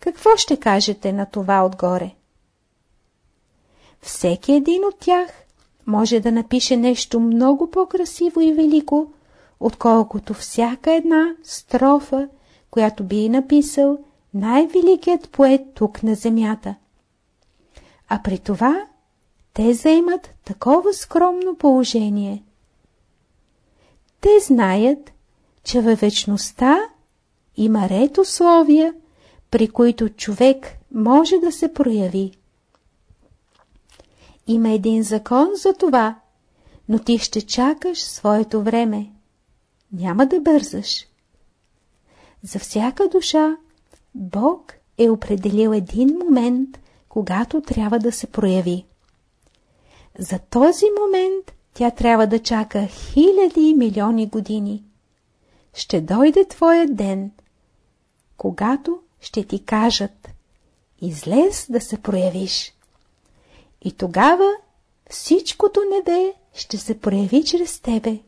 Какво ще кажете на това отгоре? Всеки един от тях може да напише нещо много по-красиво и велико, отколкото всяка една строфа, която би написал най-великият поет тук на земята. А при това те заемат такова скромно положение. Те знаят, че във вечността има ред условия, при които човек може да се прояви. Има един закон за това, но ти ще чакаш своето време. Няма да бързаш. За всяка душа Бог е определил един момент, когато трябва да се прояви. За този момент тя трябва да чака хиляди и милиони години. Ще дойде твоят ден, когато ще ти кажат излез да се проявиш. И тогава всичкото небе ще се прояви чрез тебе.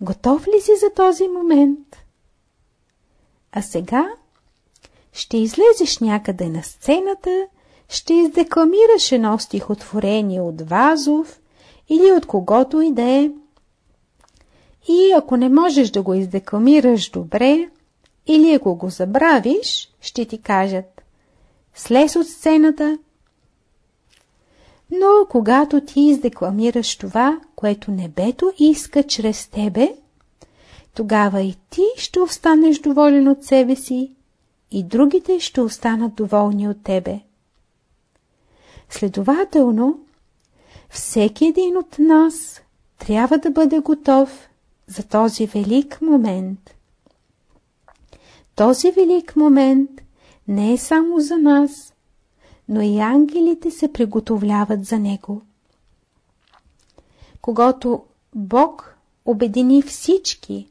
Готов ли си за този момент? А сега ще излезеш някъде на сцената, ще издекламираш едно стихотворение от Вазов или от когото и да е. И ако не можеш да го издекламираш добре, или ако го забравиш, ще ти кажат слез от сцената. Но когато ти издекламираш това, което небето иска чрез тебе, тогава и ти ще останеш доволен от себе си и другите ще останат доволни от тебе. Следователно, всеки един от нас трябва да бъде готов за този велик момент. Този велик момент не е само за нас, но и ангелите се приготовляват за него. Когато Бог обедини всички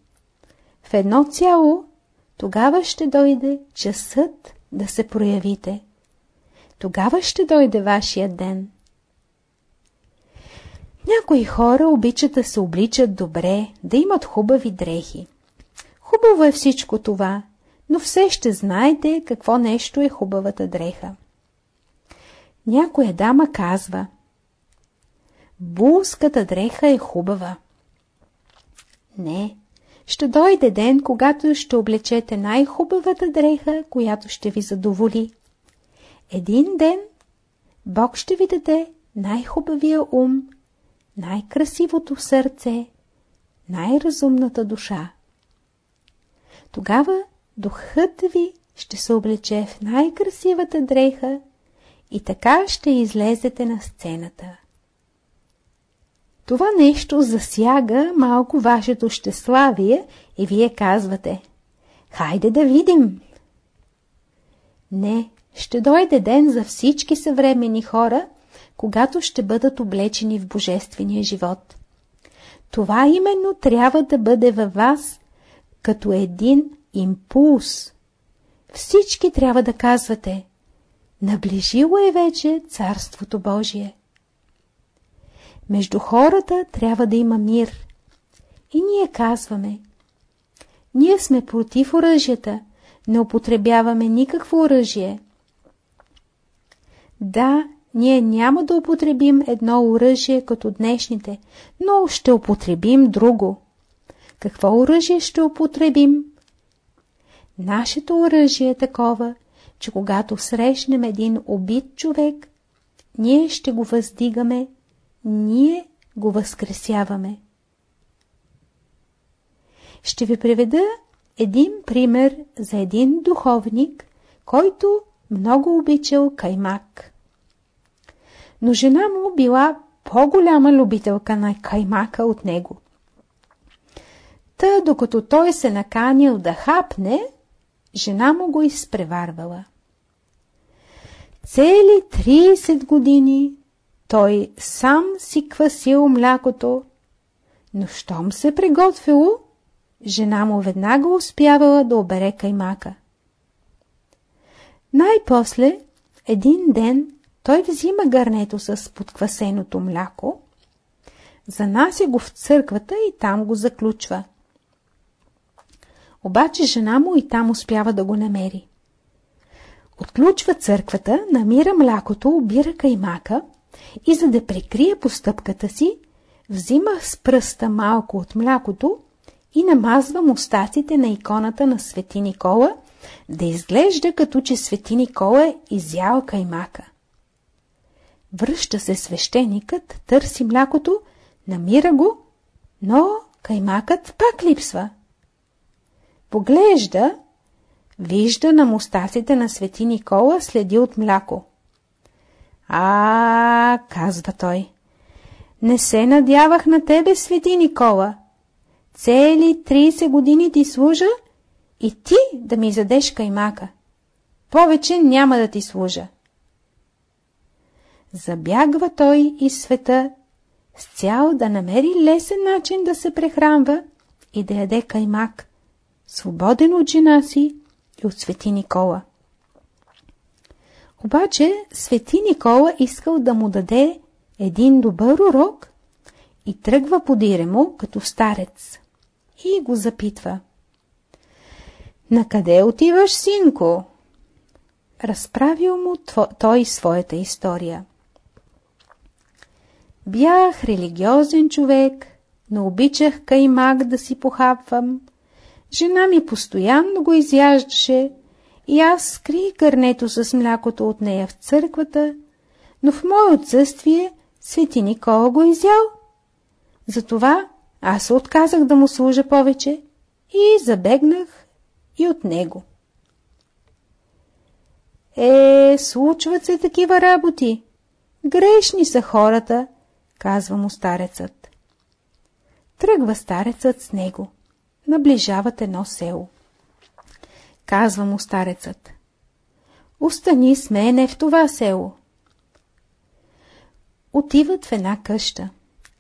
в едно цяло, тогава ще дойде часът да се проявите. Тогава ще дойде вашия ден. Някои хора обичат да се обличат добре, да имат хубави дрехи. Хубаво е всичко това, но все ще знаете какво нещо е хубавата дреха. Някоя дама казва Булската дреха е хубава. Не, ще дойде ден, когато ще облечете най-хубавата дреха, която ще ви задоволи. Един ден Бог ще ви даде най-хубавия ум, най-красивото сърце, най-разумната душа. Тогава духът ви ще се облече в най-красивата дреха и така ще излезете на сцената. Това нещо засяга малко вашето щеславие и вие казвате «Хайде да видим!» Не, ще дойде ден за всички съвремени хора, когато ще бъдат облечени в божествения живот. Това именно трябва да бъде във вас като един импулс. Всички трябва да казвате Наближило е вече Царството Божие. Между хората трябва да има мир. И ние казваме Ние сме против оръжията, не употребяваме никакво оръжие. Да, ние няма да употребим едно оръжие като днешните, но ще употребим друго. Какво оръжие ще употребим? Нашето оръжие е такова, че когато срещнем един убит човек, ние ще го въздигаме, ние го възкресяваме. Ще ви приведа един пример за един духовник, който много обичал каймак. Но жена му била по-голяма любителка на каймака от него. Та, докато той се наканил да хапне, жена му го изпреварвала. Цели 30 години той сам си квасил млякото, но щом се приготвило, жена му веднага успявала да обере каймака. Най-после, един ден, той взима гърнето с подквасеното мляко, занася го в църквата и там го заключва. Обаче жена му и там успява да го намери. Отключва църквата, намира млякото, обира каймака и за да прикрие постъпката си, взима с пръста малко от млякото и намазва мустаците на иконата на Свети Никола, да изглежда като че Свети Никола е изял каймака. Връща се свещеникът, търси млякото, намира го, но каймакът пак липсва. Поглежда, вижда на мустаците на Свети Никола следи от мляко. А, казва той, не се надявах на тебе, Свети Никола. Цели 30 години ти служа и ти да ми задеш каймака. Повече няма да ти служа. Забягва той из света с цял да намери лесен начин да се прехранва и да яде каймак, свободен от жена си и от Свети Никола. Обаче Свети Никола искал да му даде един добър урок и тръгва подире му като старец и го запитва. На къде отиваш, синко? Разправил му той своята история. Бях религиозен човек, но обичах каймак да си похапвам. Жена ми постоянно го изяждаше и аз скрих гърнето с млякото от нея в църквата, но в мое отсъствие Свети Никола го изял. Затова аз отказах да му служа повече и забегнах и от него. Е, случват се такива работи. Грешни са хората, казва му старецът. Тръгва старецът с него. Наближават едно село. Казва му старецът. Остани с мене в това село. Отиват в една къща.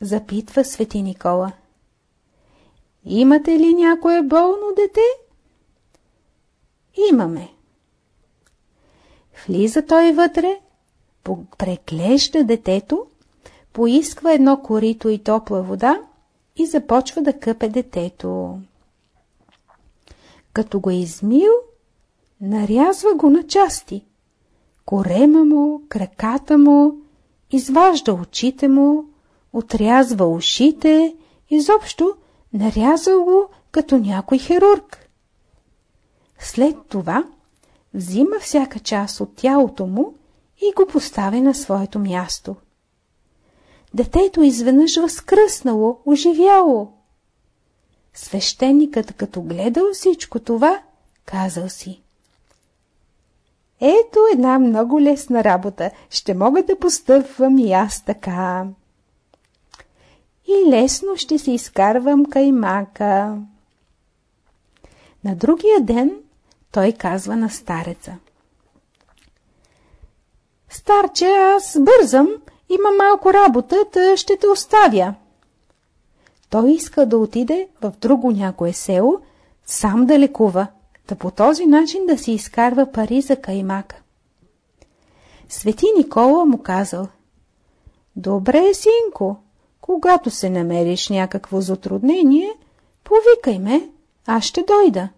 Запитва Свети Никола. Имате ли някое болно дете? Имаме. Влиза той вътре, преклеща детето, поисква едно корито и топла вода и започва да къпе детето. Като го е измил, нарязва го на части. Корема му, краката му, изважда очите му, отрязва ушите, изобщо нарязал го като някой хирург. След това взима всяка част от тялото му и го поставя на своето място. Детето изведнъж възкръснало, оживяло. Свещеникът, като гледал всичко това, казал си. Ето една много лесна работа. Ще мога да постъпвам и аз така. И лесно ще си изкарвам каймака. На другия ден той казва на стареца. Старче, аз бързам, има малко работа, та ще те оставя. Той иска да отиде в друго някое село, сам да лекува, да по този начин да си изкарва пари за каймака. Свети Никола му казал, Добре, синко, когато се намериш някакво затруднение, повикай ме, аз ще дойда.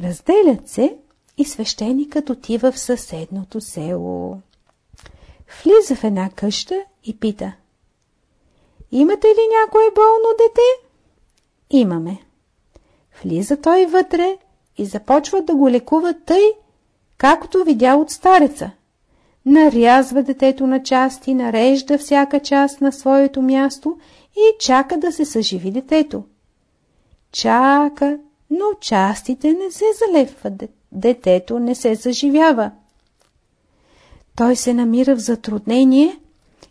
Разделят се и свещеникът отива в съседното село. Влиза в една къща и пита. Имате ли някое болно дете? Имаме. Влиза той вътре и започва да го лекува тъй, както видя от стареца. Нарязва детето на части, нарежда всяка част на своето място и чака да се съживи детето. Чака, но частите не се залепват, детето не се заживява. Той се намира в затруднение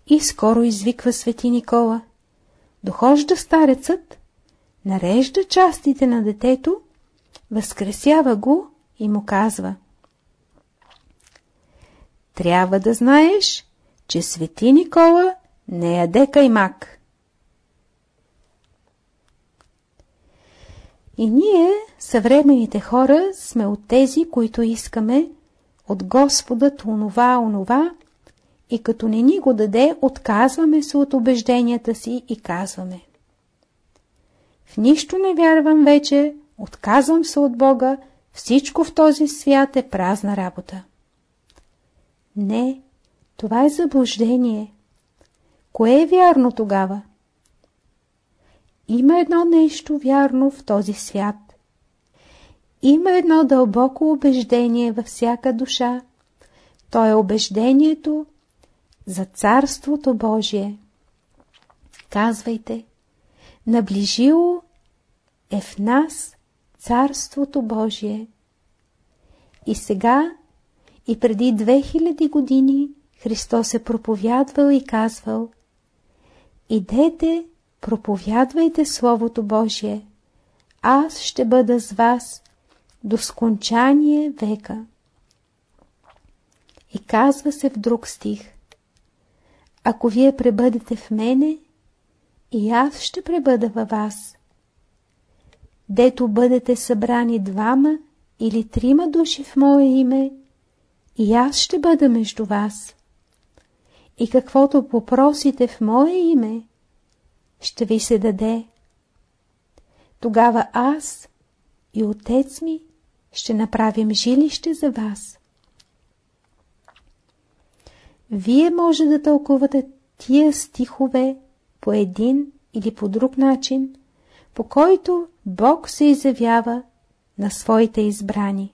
И скоро извиква свети Никола. Дохожда старецът, нарежда частите на детето, възкресява го и му казва Трябва да знаеш, че свети Никола не яде каймак. И ние, съвременните хора, сме от тези, които искаме от Господа онова, онова, и като не ни го даде, отказваме се от убежденията си и казваме. В нищо не вярвам вече, отказвам се от Бога, всичко в този свят е празна работа. Не, това е заблуждение. Кое е вярно тогава? Има едно нещо вярно в този свят. Има едно дълбоко убеждение във всяка душа. То е убеждението за Царството Божие. Казвайте, наближило е в нас Царството Божие. И сега, и преди 2000 години, Христос е проповядвал и казвал Идете, проповядвайте Словото Божие. Аз ще бъда с вас до скончание века. И казва се в друг стих Ако вие пребъдете в мене, и аз ще пребъда във вас. Дето бъдете събрани двама или трима души в мое име, и аз ще бъда между вас и каквото попросите в мое име, ще ви се даде. Тогава аз и отец ми ще направим жилище за вас. Вие може да тълкувате тия стихове по един или по друг начин, по който Бог се изявява на своите избрани.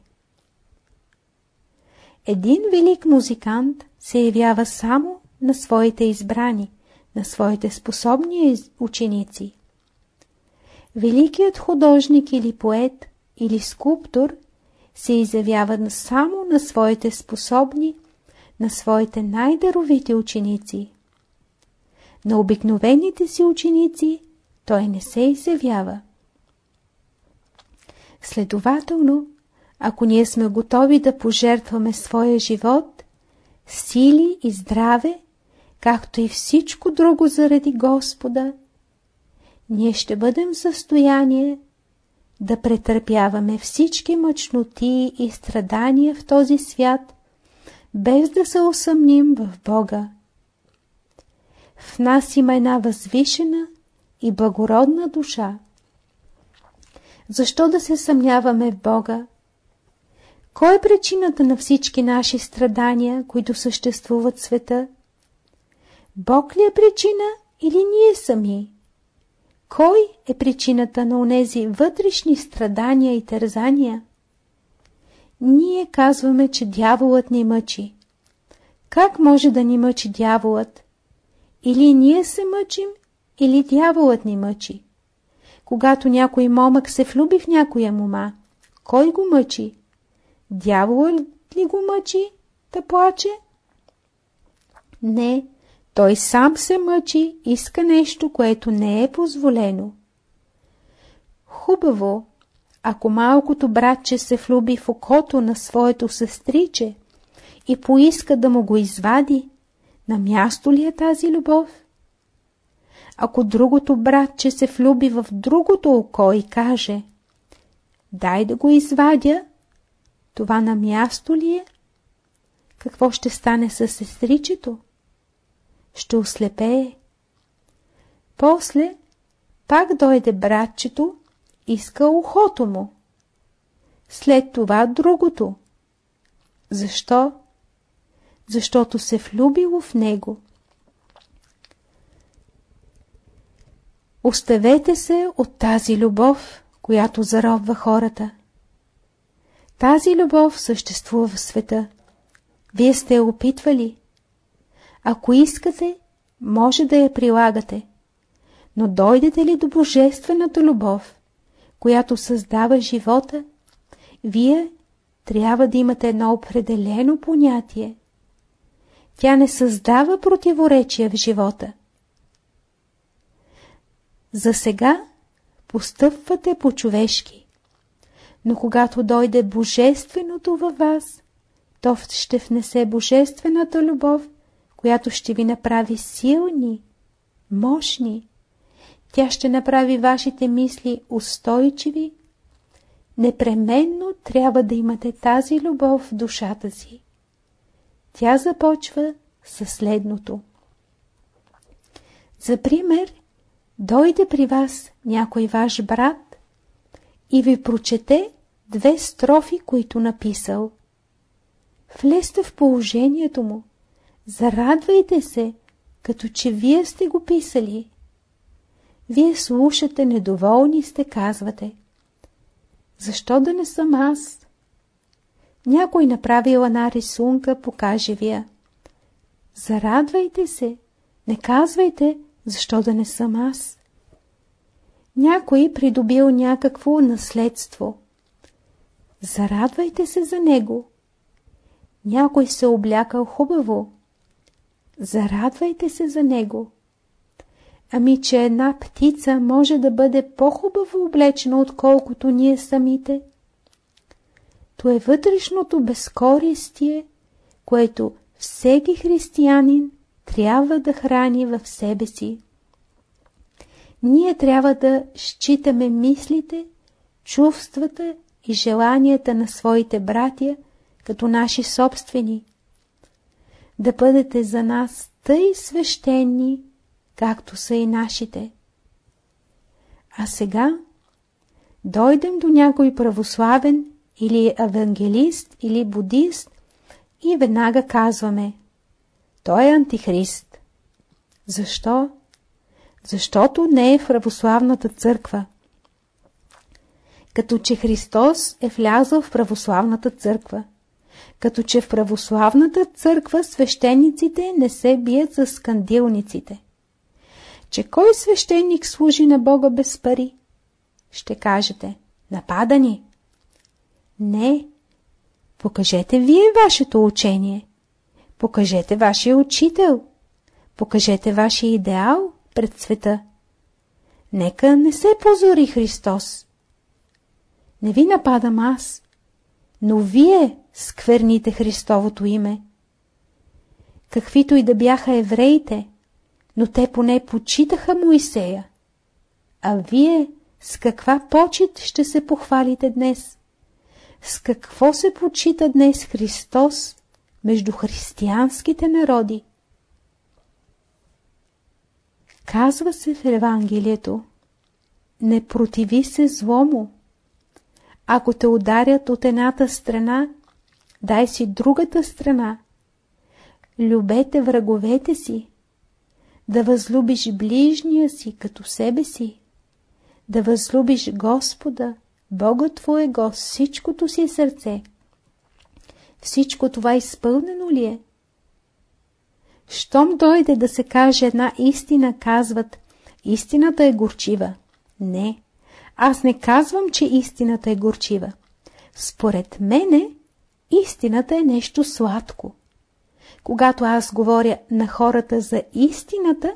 Един велик музикант се явява само на своите избрани, на своите способни ученици. Великият художник или поет или скулптор се изявява само на своите способни, на своите най-даровити ученици. На обикновените си ученици той не се изявява. Следователно, ако ние сме готови да пожертваме своя живот, сили и здраве както и всичко друго заради Господа, ние ще бъдем в състояние да претърпяваме всички мъчноти и страдания в този свят, без да се усъмним в Бога. В нас има една възвишена и благородна душа. Защо да се съмняваме в Бога? Кой е причината на всички наши страдания, които съществуват в света? Бог ли е причина или ние сами? Кой е причината на онези вътрешни страдания и тързания? Ние казваме, че дяволът ни мъчи. Как може да ни мъчи дяволът? Или ние се мъчим, или дяволът ни мъчи. Когато някой момък се влюби в някоя мома, кой го мъчи? Дяволът ли го мъчи да плаче? Не, той сам се мъчи, иска нещо, което не е позволено. Хубаво, ако малкото братче се влюби в окото на своето сестриче и поиска да му го извади, на място ли е тази любов? Ако другото братче се влюби в другото око и каже «Дай да го извадя», това на място ли е? Какво ще стане с сестричето? Ще ослепее. После пак дойде братчето, иска ухото му. След това другото. Защо? Защото се влюбило в него. Оставете се от тази любов, която заробва хората. Тази любов съществува в света. Вие сте опитвали. Ако искате, може да я прилагате. Но дойдете ли до божествената любов, която създава живота, вие трябва да имате едно определено понятие. Тя не създава противоречия в живота. За сега постъпвате по-човешки, но когато дойде Божественото във вас, то ще внесе Божествената любов, която ще ви направи силни, мощни. Тя ще направи вашите мисли устойчиви. Непременно трябва да имате тази любов в душата си. Тя започва със следното. За пример, дойде при вас някой ваш брат и ви прочете две строфи, които написал. Влезте в положението му, зарадвайте се, като че вие сте го писали. Вие слушате, недоволни сте, казвате. Защо да не съм аз? Някой направил една рисунка, покаже вие. Зарадвайте се, не казвайте, защо да не съм аз. Някой придобил някакво наследство. Зарадвайте се за него. Някой се облякал хубаво. Зарадвайте се за него. Ами, че една птица може да бъде по-хубаво облечена, отколкото ние самите. То е вътрешното безкористие, което всеки християнин трябва да храни в себе си. Ние трябва да считаме мислите, чувствата и желанията на своите братя като наши собствени. Да бъдете за нас тъй свещени, както са и нашите. А сега дойдем до някой православен или евангелист или будист и веднага казваме той е антихрист. Защо? Защото не е в православната църква. Като че Христос е влязъл в православната църква. Като че в православната църква свещениците не се бият с скандилниците. Че кой свещеник служи на Бога без пари? Ще кажете, нападани. Не. Покажете вие вашето учение. Покажете вашия учител. Покажете вашия идеал пред света. Нека не се позори Христос. Не ви нападам аз, но вие скверните Христовото име. Каквито и да бяха евреите, но те поне почитаха Моисея. А вие с каква почет ще се похвалите днес? С какво се почита днес Христос между християнските народи? Казва се в Евангелието Не противи се злому. Ако те ударят от едната страна, дай си другата страна. Любете враговете си. Да възлюбиш ближния си като себе си. Да възлюбиш Господа, Бога Твоего, всичкото си сърце. Всичко това изпълнено ли е? Щом дойде да се каже една истина, казват, истината е горчива. Не, аз не казвам, че истината е горчива. Според мене, истината е нещо сладко. Когато аз говоря на хората за истината,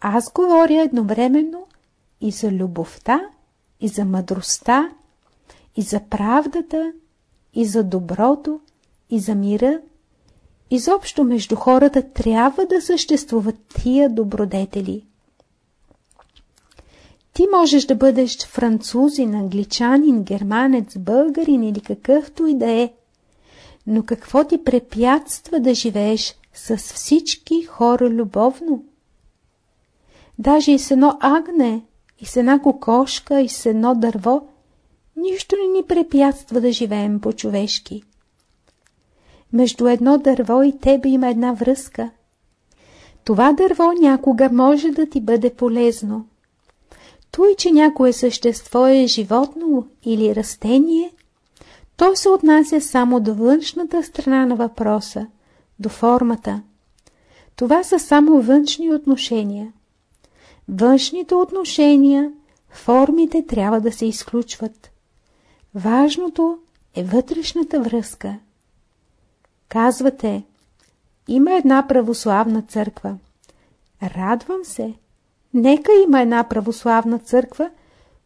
аз говоря едновременно и за любовта, и за мъдростта, и за правдата, и за доброто, и за мира. Изобщо между хората трябва да съществуват тия добродетели. Ти можеш да бъдеш французин, англичанин, германец, българин или какъвто и да е. Но какво ти препятства да живееш с всички хора любовно? Даже и с едно агне, и с една кокошка, и с едно дърво, нищо не ни препятства да живеем по-човешки. Между едно дърво и тебе има една връзка. Това дърво някога може да ти бъде полезно. Той, че някое същество е животно или растение, то се отнася само до външната страна на въпроса, до формата. Това са само външни отношения. Външните отношения, формите трябва да се изключват. Важното е вътрешната връзка. Казвате, има една православна църква. Радвам се. Нека има една православна църква,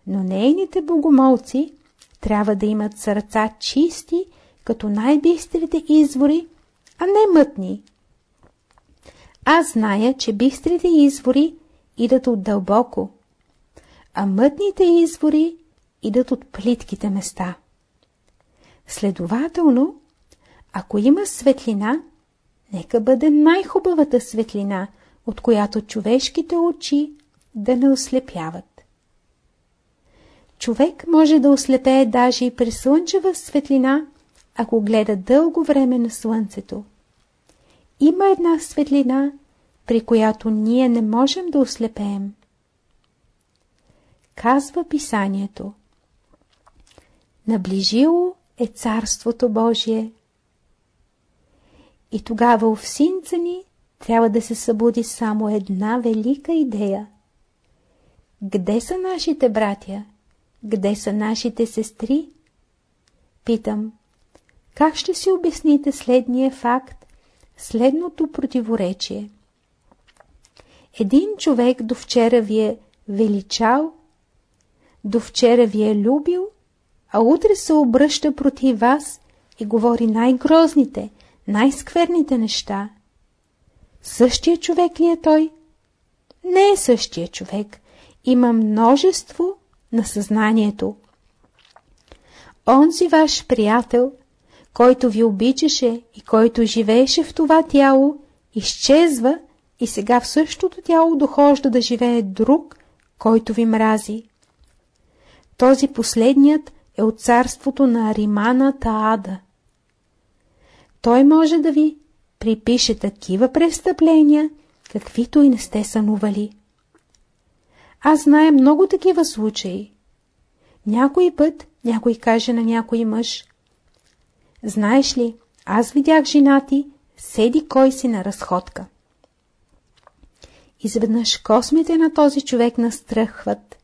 но нейните богомолци трябва да имат сърца чисти, като най-бистрите извори, а не мътни. Аз зная, че бистрите извори идат от дълбоко, а мътните извори идат от плитките места. Следователно, ако има светлина, нека бъде най-хубавата светлина, от която човешките очи да не ослепяват. Човек може да ослепее даже и при слънчева светлина, ако гледа дълго време на слънцето. Има една светлина, при която ние не можем да ослепеем. Казва писанието. Наближило е Царството Божие. И тогава в синца ни трябва да се събуди само една велика идея. Къде са нашите братя? Къде са нашите сестри? Питам, как ще си обясните следния факт, следното противоречие? Един човек до вчера ви е величал, до вчера ви е любил, а утре се обръща против вас и говори най-грозните, най-скверните неща. Същия човек ли е той? Не е същия човек. Има множество на съзнанието. Онзи ваш приятел, който ви обичаше и който живееше в това тяло, изчезва и сега в същото тяло дохожда да живее друг, който ви мрази. Този последният е от царството на Аримана Таада. Той може да ви припише такива престъпления, каквито и не сте сънували. Аз знае много такива случаи. Някой път някой каже на някой мъж. Знаеш ли, аз видях жена ти, седи кой си на разходка. Изведнъж космите на този човек настръхват.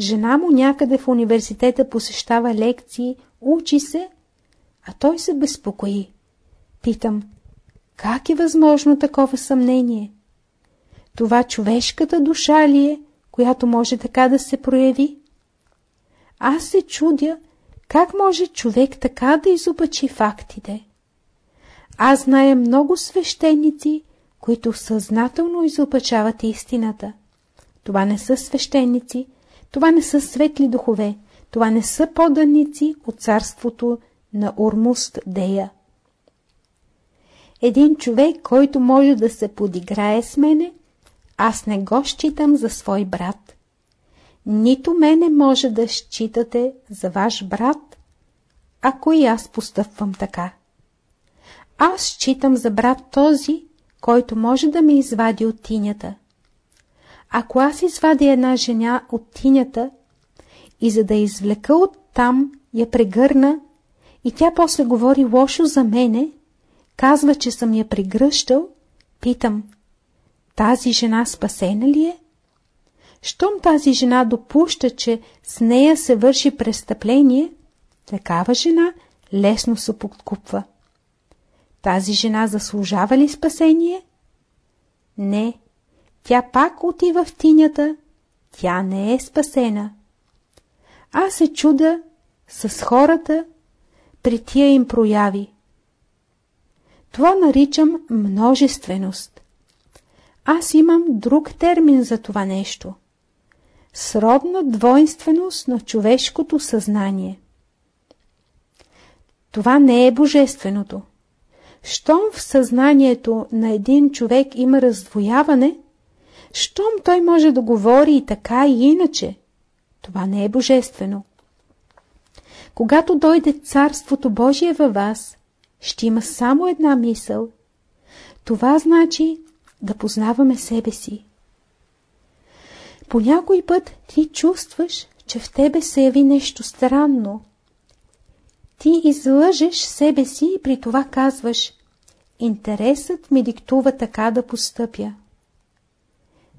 Жена му някъде в университета посещава лекции, учи се, а той се безпокои. Питам, как е възможно такова съмнение? Това човешката душа ли е, която може така да се прояви? Аз се чудя, как може човек така да изопачи фактите? Аз зная много свещеници, които съзнателно изопачават истината. Това не са свещеници, това не са светли духове, това не са поданици от царството на Урмуст Дея. Един човек, който може да се подиграе с мене, аз не го считам за свой брат. Нито мене може да считате за ваш брат, ако и аз постъпвам така. Аз считам за брат този, който може да ме извади от тинята. Ако аз извадя една жена от тинята и за да извлека от там я прегърна и тя после говори лошо за мене, казва, че съм я прегръщал, питам, тази жена спасена ли е? Щом тази жена допуща, че с нея се върши престъпление, такава жена лесно се подкупва. Тази жена заслужава ли спасение? Не. Тя пак отива в тинята. Тя не е спасена. Аз се чуда с хората при тия им прояви. Това наричам множественост. Аз имам друг термин за това нещо. Сродна двойственост на човешкото съзнание. Това не е божественото. Щом в съзнанието на един човек има раздвояване, щом той може да говори и така и иначе, това не е божествено. Когато дойде Царството Божие във вас, ще има само една мисъл. Това значи да познаваме себе си. По някой път ти чувстваш, че в тебе се яви нещо странно. Ти излъжеш себе си и при това казваш Интересът ми диктува така да постъпя.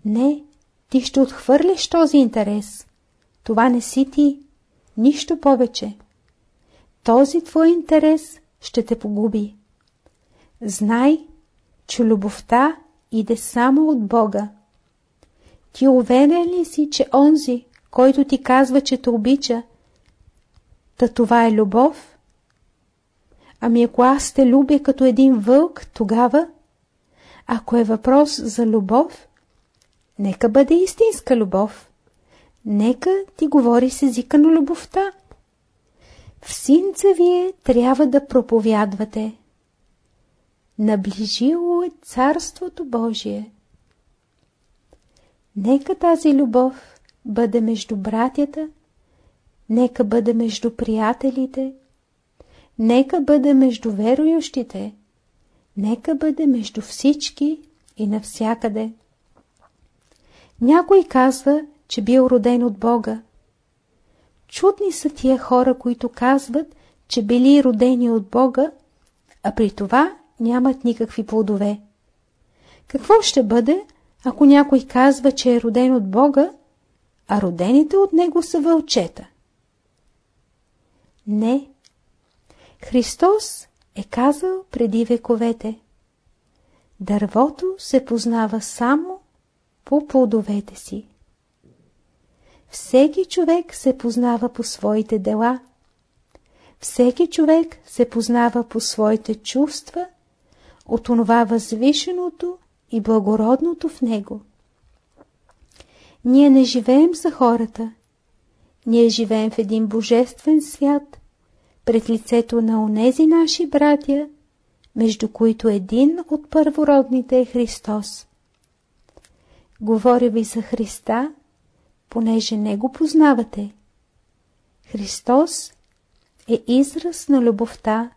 Не, ти ще отхвърлиш този интерес. Това не си ти, нищо повече. Този твой интерес ще те погуби. Знай, че любовта иде само от Бога. Ти уверен ли си, че онзи, който ти казва, че те обича, та това е любов? Ами ако аз те любя като един вълк, тогава, ако е въпрос за любов, нека бъде истинска любов. Нека ти говори с езика на любовта. В синца вие трябва да проповядвате. Наближило е Царството Божие. Нека тази любов бъде между братята, нека бъде между приятелите, нека бъде между верующите, нека бъде между всички и навсякъде. Някой казва, че бил роден от Бога. Чудни са тия хора, които казват, че били родени от Бога, а при това нямат никакви плодове. Какво ще бъде, ако някой казва, че е роден от Бога, а родените от Него са вълчета? Не. Христос е казал преди вековете. Дървото се познава само по плодовете си. Всеки човек се познава по своите дела. Всеки човек се познава по своите чувства от онова възвишеното и благородното в него. Ние не живеем за хората. Ние живеем в един божествен свят, пред лицето на онези наши братя, между които един от първородните е Христос. Говоря ви за Христа, понеже не го познавате. Христос е израз на любовта,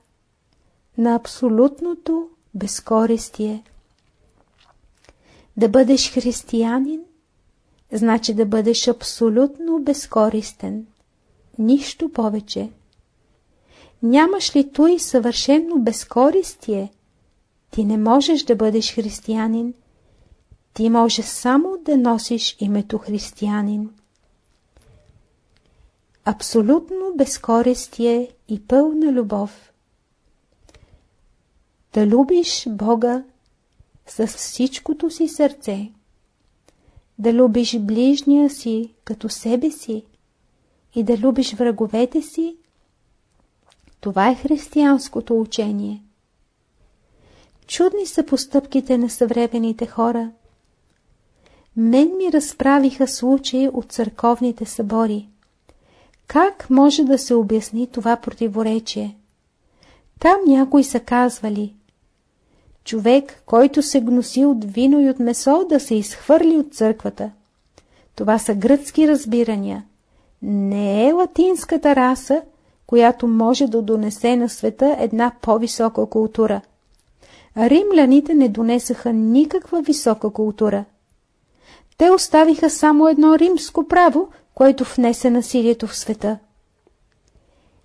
на абсолютното безкористие. Да бъдеш християнин, значи да бъдеш абсолютно безкористен. Нищо повече. Нямаш ли той съвършено безкористие? Ти не можеш да бъдеш християнин. Ти можеш само да носиш името християнин. Абсолютно безкористие и пълна любов. Да любиш Бога с всичкото си сърце. Да любиш ближния си като себе си и да любиш враговете си това е християнското учение. Чудни са постъпките на съвременните хора. Мен ми разправиха случаи от църковните събори. Как може да се обясни това противоречие? Там някои са казвали Човек, който се гноси от вино и от месо, да се изхвърли от църквата. Това са гръцки разбирания. Не е латинската раса, която може да донесе на света една по-висока култура. Римляните не донесаха никаква висока култура. Те оставиха само едно римско право, което внесе насилието в света.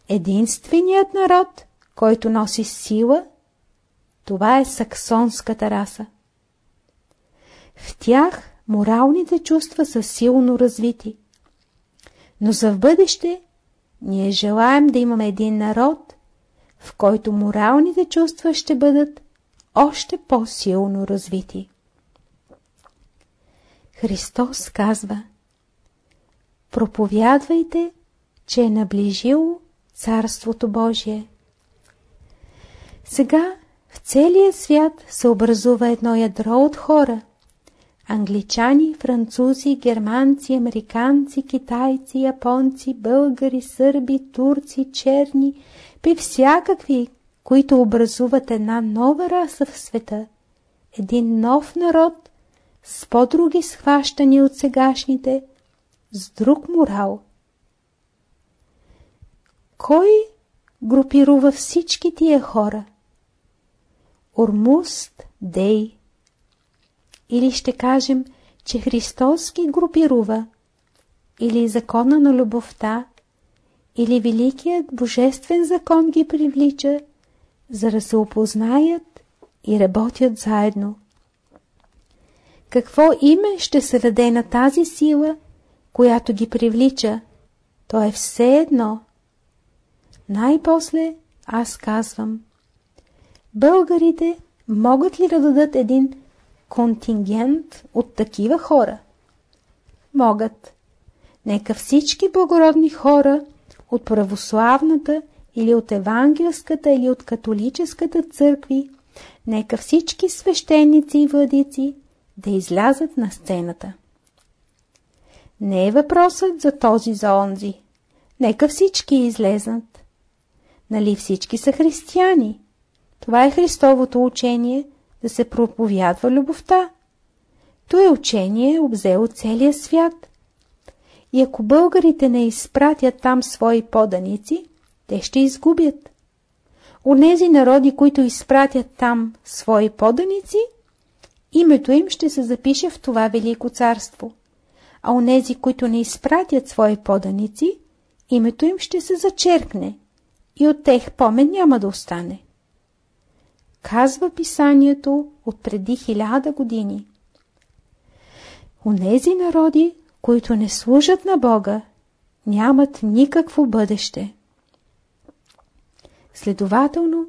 Единственият народ, който носи сила, това е саксонската раса. В тях моралните чувства са силно развити. Но за в бъдеще ние желаем да имаме един народ, в който моралните чувства ще бъдат още по-силно развити. Христос казва Проповядвайте, че е наближило Царството Божие. Сега в целия свят се образува едно ядро от хора – Англичани, французи, германци, американци, китайци, японци, българи, сърби, турци, черни, при всякакви, които образуват една нова раса в света, един нов народ с по-други схващания от сегашните, с друг морал. Кой групирува всички тия хора? Ормуст Дей или ще кажем, че Христос ги групирува, или закона на любовта, или великият божествен закон ги привлича, за да се опознаят и работят заедно. Какво име ще се даде на тази сила, която ги привлича? То е все едно. Най-после аз казвам. Българите могат ли да дадат един контингент от такива хора? Могат. Нека всички благородни хора от православната или от евангелската или от католическата църкви, нека всички свещеници и владици да излязат на сцената. Не е въпросът за този за онзи. Нека всички излезнат. Нали всички са християни? Това е Христовото учение да се проповядва любовта. То е учение обзело целия свят. И ако българите не изпратят там свои поданици, те ще изгубят. Онези народи, които изпратят там свои поданици, името им ще се запише в това велико царство. А онези, които не изпратят свои поданици, името им ще се зачеркне и от тех помен няма да остане. Казва писанието от преди хиляда години. Онези народи, които не служат на Бога, нямат никакво бъдеще. Следователно,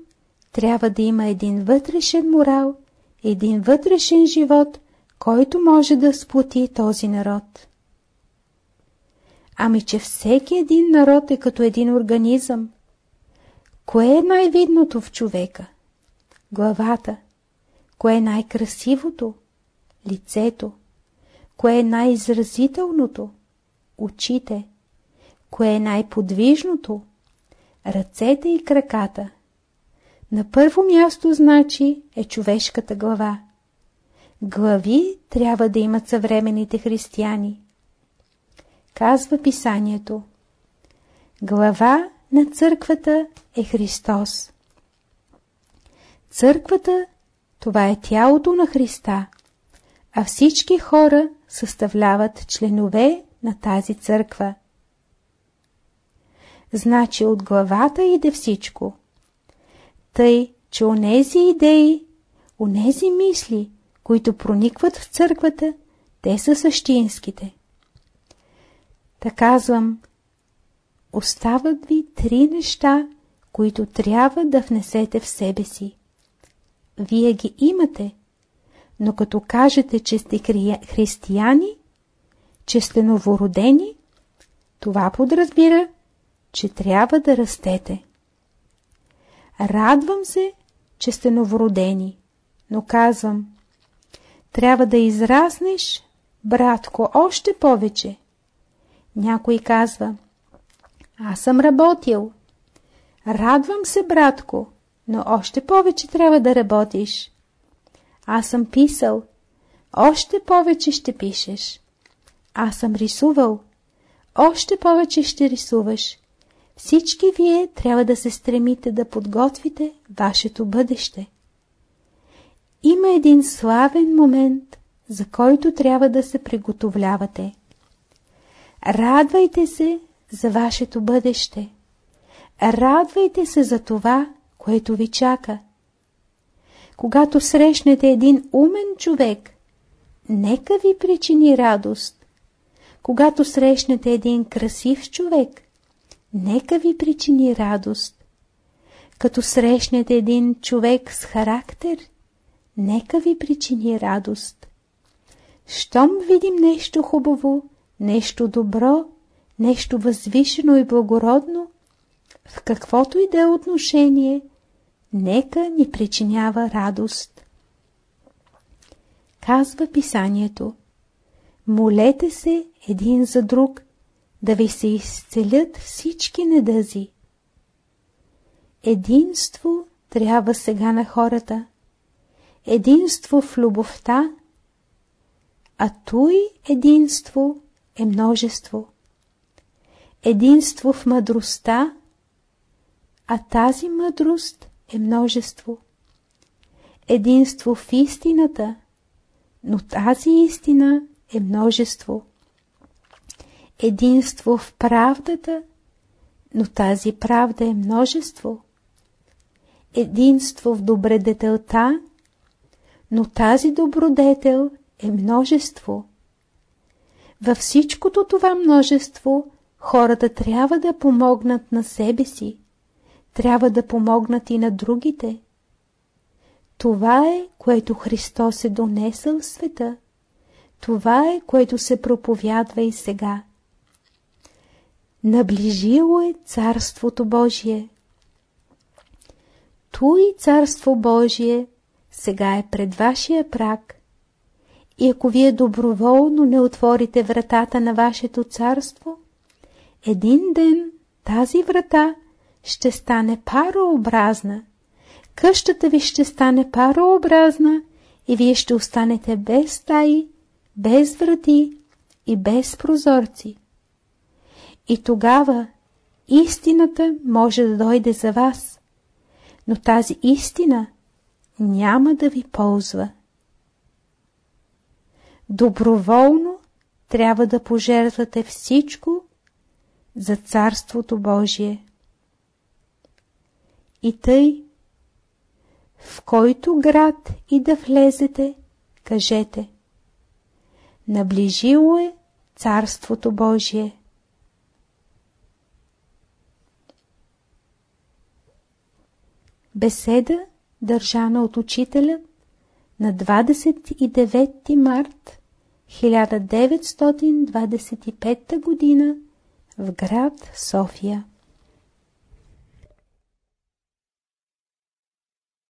трябва да има един вътрешен морал, един вътрешен живот, който може да сплоти този народ. Ами, че всеки един народ е като един организъм. Кое е най-видното в човека? Главата. Кое е най-красивото? Лицето. Кое е най-изразителното? Очите. Кое е най-подвижното? Ръцете и краката. На първо място значи е човешката глава. Глави трябва да имат съвременните християни. Казва писанието. Глава на църквата е Христос. Църквата това е тялото на Христа, а всички хора съставляват членове на тази църква. Значи от главата иде всичко. Тъй, че онези идеи, онези мисли, които проникват в църквата, те са същинските. Та казвам, остават ви три неща, които трябва да внесете в себе си. Вие ги имате, но като кажете, че сте християни, че сте новородени, това подразбира, че трябва да растете. Радвам се, че сте новородени, но казвам, трябва да израснеш, братко, още повече. Някой казва, аз съм работил. Радвам се, братко, но още повече трябва да работиш. Аз съм писал, още повече ще пишеш. Аз съм рисувал, още повече ще рисуваш. Всички вие трябва да се стремите да подготвите вашето бъдеще. Има един славен момент, за който трябва да се приготовлявате. Радвайте се за вашето бъдеще. Радвайте се за това, което ви чака. Когато срещнете един умен човек, нека ви причини радост. Когато срещнете един красив човек, нека ви причини радост. Като срещнете един човек с характер, нека ви причини радост. Щом видим нещо хубаво, нещо добро, нещо възвишено и благородно, в каквото и да е отношение, нека ни причинява радост. Казва писанието, молете се един за друг, да ви се изцелят всички недъзи. Единство трябва сега на хората. Единство в любовта, а той единство е множество. Единство в мъдростта, а тази мъдрост е множество. Единство в истината, но тази истина е множество единство в правдата, но тази правда е множество. Единство в добредетелта, но тази добродетел е множество. Във всичкото това множество хората трябва да помогнат на себе си, трябва да помогнат и на другите. Това е, което Христос е донесъл в света. Това е, което се проповядва и сега. Наближило е Царството Божие. Той Царство Божие сега е пред вашия прак. И ако вие доброволно не отворите вратата на вашето царство, един ден тази врата ще стане парообразна. Къщата ви ще стане парообразна и вие ще останете без стаи, без врати и без прозорци. И тогава истината може да дойде за вас, но тази истина няма да ви ползва. Доброволно трябва да пожертвате всичко за Царството Божие. И тъй, в който град и да влезете, кажете Наближило е Царството Божие. Беседа, държана от учителя на 29 март 1925 г. в град София.